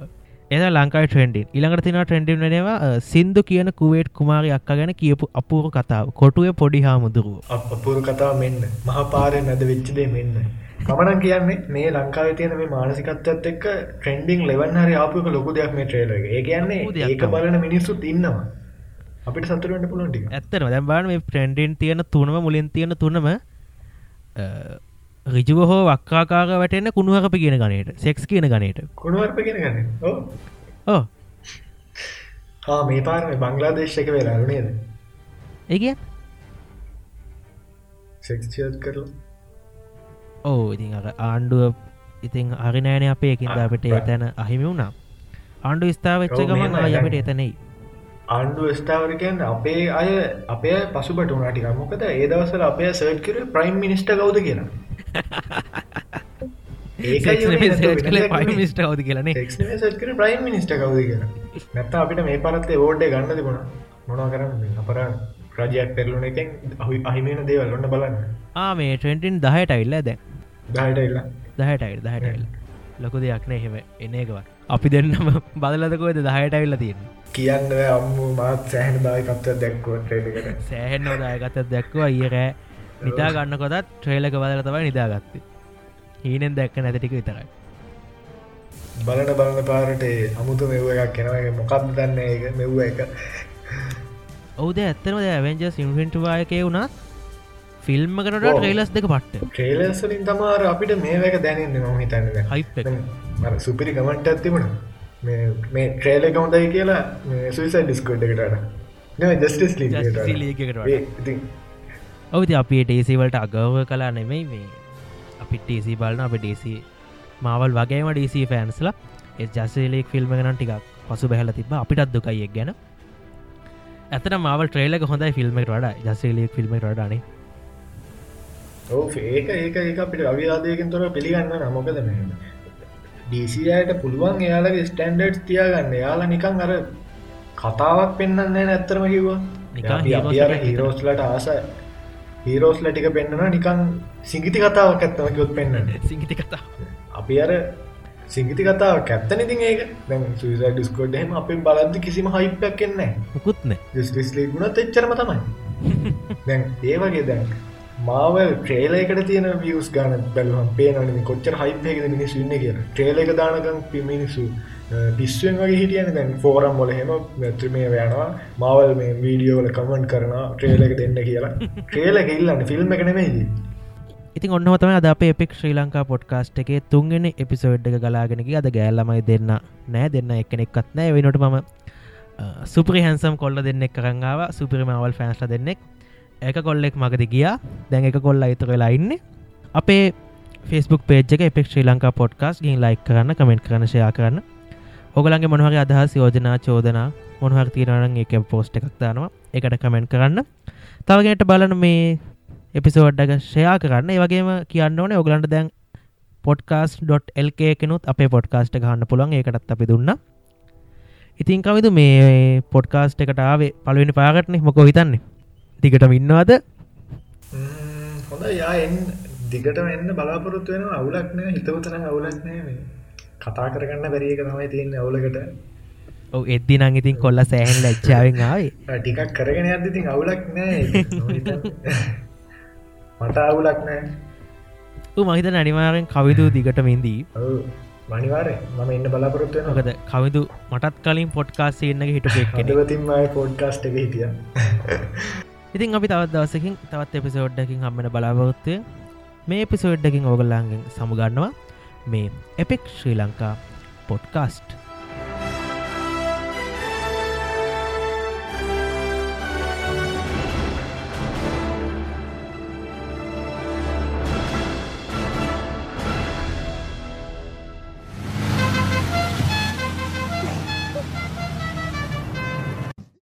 එද ලංකායි ට්‍රෙන්ඩින් ඉළඟට තින ට්‍රෙන්ඩින් වෙනවා සින්දු කියන කුවේට් කුමාරි අක්ක ගැන කියපු අපූරු කතාව. කොටුවේ පොඩි හාමුදුරුව. අපපුරු කතාව මෙන්න. මහපාරය නැද වෙච්චදේ මෙන්න. කමනන් කියන්නේ මේ ලංකාව තියන මේ මානසිකත්වත් එක්ක ට්‍රෙන්ඩිං ලෙවන් හරි ආපුක ලොකු දෙයක් මේ ට්‍රේලගේ ඒ කියන්නේ ඒක බලන මිනිස්සුත් ඉන්නවා අපිට සතුරට පුළුවන්ටි ඇත්තන දැම්බාන මේ ප්‍රෙන්ඩින් තියෙන තුනම මුලින් තියෙන තුනම රිජුව හෝ වක්කාකාර වැටෙන්න කුණුවකප කියන ගනයට සෙක්ස් කියන ගනයට කොනුවර්පගෙන ගන්න ඕ ඕ ආ මේ මේ බංගලාදේශක වෙලා නේද? ඒගිය සෙක්ෂත් කරලා. ඕ ඉතින් අර ආණ්ඩුව ඉතින් අරිනෑන අපේ. එකින්ද අපිට එතැන අහිමි වුණා. ආණ්ඩු ස්ථාව වෙච්ච ඔව්, ගමන් දැන්. එතනෙයි ආණ්ඩුව ස්ථාවරකයන් අපේ අය අපේ පසුබට වනාටික මොකද ඒ දවසල අපේ සර්ට් කර ප්‍රයිම් මිනිස්ට පයි මිස්ට හවද කියලනේ සකර ප්‍රයිම් මිනිස්ට කවද කියලා නැත්ත අපිට මේ පරත්තේ ඕඩ්ඩ ගන්න තිබුණ. මොනා කරන්න අපර රජයක් පෙරලුන එකෙන් අහි අහිමේන දේවල් ඔන්න බලන්න. ආ මේ ට්‍රෙන්ටින් දහයට ඉල්ල දැන්. දහට ඉල්ලා දහටයිල් දහටයිල් ලොකු දෙයක් නෑ එහෙම එන එකවත් අපි දෙන්නම බදලදකොද දහයට ඇවිල්ල තියෙන කියන්න අම්මු මාත් සෑහන දායකත්ව දැක්කෝ ට්‍රේකට සෑහෙන් නොදායගත දැක්වා ඒරෑ නිතා ගන්න කොතත් ට්‍රේලක බදල තමයි නිදාගත්තේ. හීනෙන් දැක්ක නැතිටික විතරයි. බලන බලන පාරට අමුතු මෙව්ව එකක් කෙනව මොකක්ද දන්න එක මෙව්ව එක? ඔවුද ඇත්තනම ඇවෙන්ජ සිම්ෆින්ටවායකය වුණත් ෆිල්ම් කරට ඔව්. ට්‍රේලස් දෙක පට්ට. ට්‍රේලස්ලින් තමාර අපිට මේක දැනන්න ම හිතන්න එක. මර සුපිරි කමට ඇතිබුණ මේ ට්‍රේල කවුදයි කියලා සුයිසයි ඩිස්කෝඩ් එකට ජස්ටිස්. ඉතින් ඔවති අපි ටේසිවලට අගව කලා නෙමෙයි මේ. අපි ටේසි බලන අප ඩේසි මවල් වගේම ඩීසි ෆෑන්ස්ලා එ ජසේලෙක් ෆිල්ම් ගන ටික් පසු බැහල තිබ අපිටත් දුකයික් ගැන. ඇතන මවල් ට්‍රේලක හොඳයි ෆිල්ම්මට වඩා. ජසේලෙක් ෆිල්ම් රඩානේ ඕ ඒක ඒක ඒක අපිට අවිවාදයකින් තොර පිළිගන්න නමොකද මෙ ඩීසියට පුළුවන් එයාලගේ ස්ටන්ඩඩ් තියාගන්න. යාලා නිකං අර කතාවක් පෙන්න්නන්නේ නැත්තරම කිව්වා අපි අපි හිරෝස්ලට ආස හීරෝස්ල ටික පෙන්න්නන නිකං සිංගිති කතාවක් ඇත්තමකොත් පෙන්න්න සිංගිති කතා අපි අර සිංගිති කතා කැත්තන ඉතින් ඒක. දැන් සුස ඩිස්කෝඩ් හෙම අපින් බලද්දි කිසිම හයිපයක් කෙන්නේ මුකුත්න ිස්ලිස්ලි ගුණත් එච්චරම තමයි. දැන් ඒ වගේ දැන් මාවල් ට්‍රේලයකට තියන වියස් ගන බැලුවම් පේනන කොච්චර හයිපයකද මිනිස් ඉන්න කිය ට්‍රේල එක දානකම් පිමිනිසු පිස්සුවෙන් වගේ හිටියන දැන් ෆෝරම් මොල හෙම මෙත්‍රමය යනවා. මවල් මේ වීඩියෝල කමන්් කරන ට්‍රේල එක දෙන්න කියලා. ට්‍රේල එක ඉල්ලන්න ෆිල්ම් එක නෙමේදී ඉතින්. ඔන්න තම අද අප එපෙක් ශ්‍රී ලංකා පොඩ්කාස්ට් එකේ තුන්ගෙන එපිසෝඩ් එක ගලාගෙනකි අද ගෑල්ලමයි දෙන්න නෑ දෙන්න එකනෙක්ත් නෑ. වෙනට මම සුපරි හැන්සම් කොල්ල දෙන්නෙක් කරංගාව සුපිරි මවල් ෆෑන්ස්ල දෙන්නෙක්. ඒක කොල්ලෙක් මගද ගියා. දැන් එක කොල්ල ඉතුර වෙලා ඉන්න. අපේ ෆෙස්බුක් පේජ් එක එපෙක් ශ්‍රී ලංකා පොඩ්කාස් ගින් ලයික් කරන්න කමෙන්ට් කරන ෂයා කරන්න. ඔගලන්ගේ මොනහරි අදහස් යෝජනා චෝදනා මොනහර තිරන එක පෝස්ට් එකක් දානවා. එකට කමෙන්ට් කරන්න. තවගට බලන මේ එපිසෝඩ්ඩක ෂයා කරන්න. ඒ වගේම කියන්න ඕනේ ඔගලන්ට දැන් පොඩ්කාස්.එල්ක කෙනුත් අපේ පොඩ්කාස්ට ගහන්න පුළන් ඒකටත් අපි දුන්න. ඉතින් කවිදු මේ පොඩ්කාස්ට එකට ආවේ? පලවෙනි පාගටන මොකො හිතන්නේ? දිගටම ඉන්නවාද? හොඳ යා එන් දිගටම එන්න බලාපොරොත්තු වෙන අවුලක් නෑ. හිතවතන අවුලක් නෑ මේ. කතා කරගන්න බැරික තමයි තියන්න අවුලකට. ඔව එද්දි නං ඉතින් කොල්ල සෑහන් ලච්චාවෙන් ආවේ. ටිකක් කරගෙන ඇතිතින් අවුලක් නෑ මට අවුලක් නෑ. මහිත අනිවාරෙන් කවිදු දිගටමින්දී මනිවාරය මම එන්න බලාපොරොත්තු වෙන මොකද කවිදු මටත් කලින් පොඩ්කාස්සේ එන්නගේ හිටපෙක් හදවතින්මයි පොඩ්කාස්ට් එක හිටිය ඉතින් අපි තවත් දවසකින් තවත් එපිසෝඩ්ඩකින් හම්මෙන බලාපොරොත්තුය මේ එපිසෝඩ්ඩකින් ඕගල්ලාගෙන් සමුගන්නවා මේ එපෙක් ශ්‍රී ලංකා පොඩ්කාස්ට්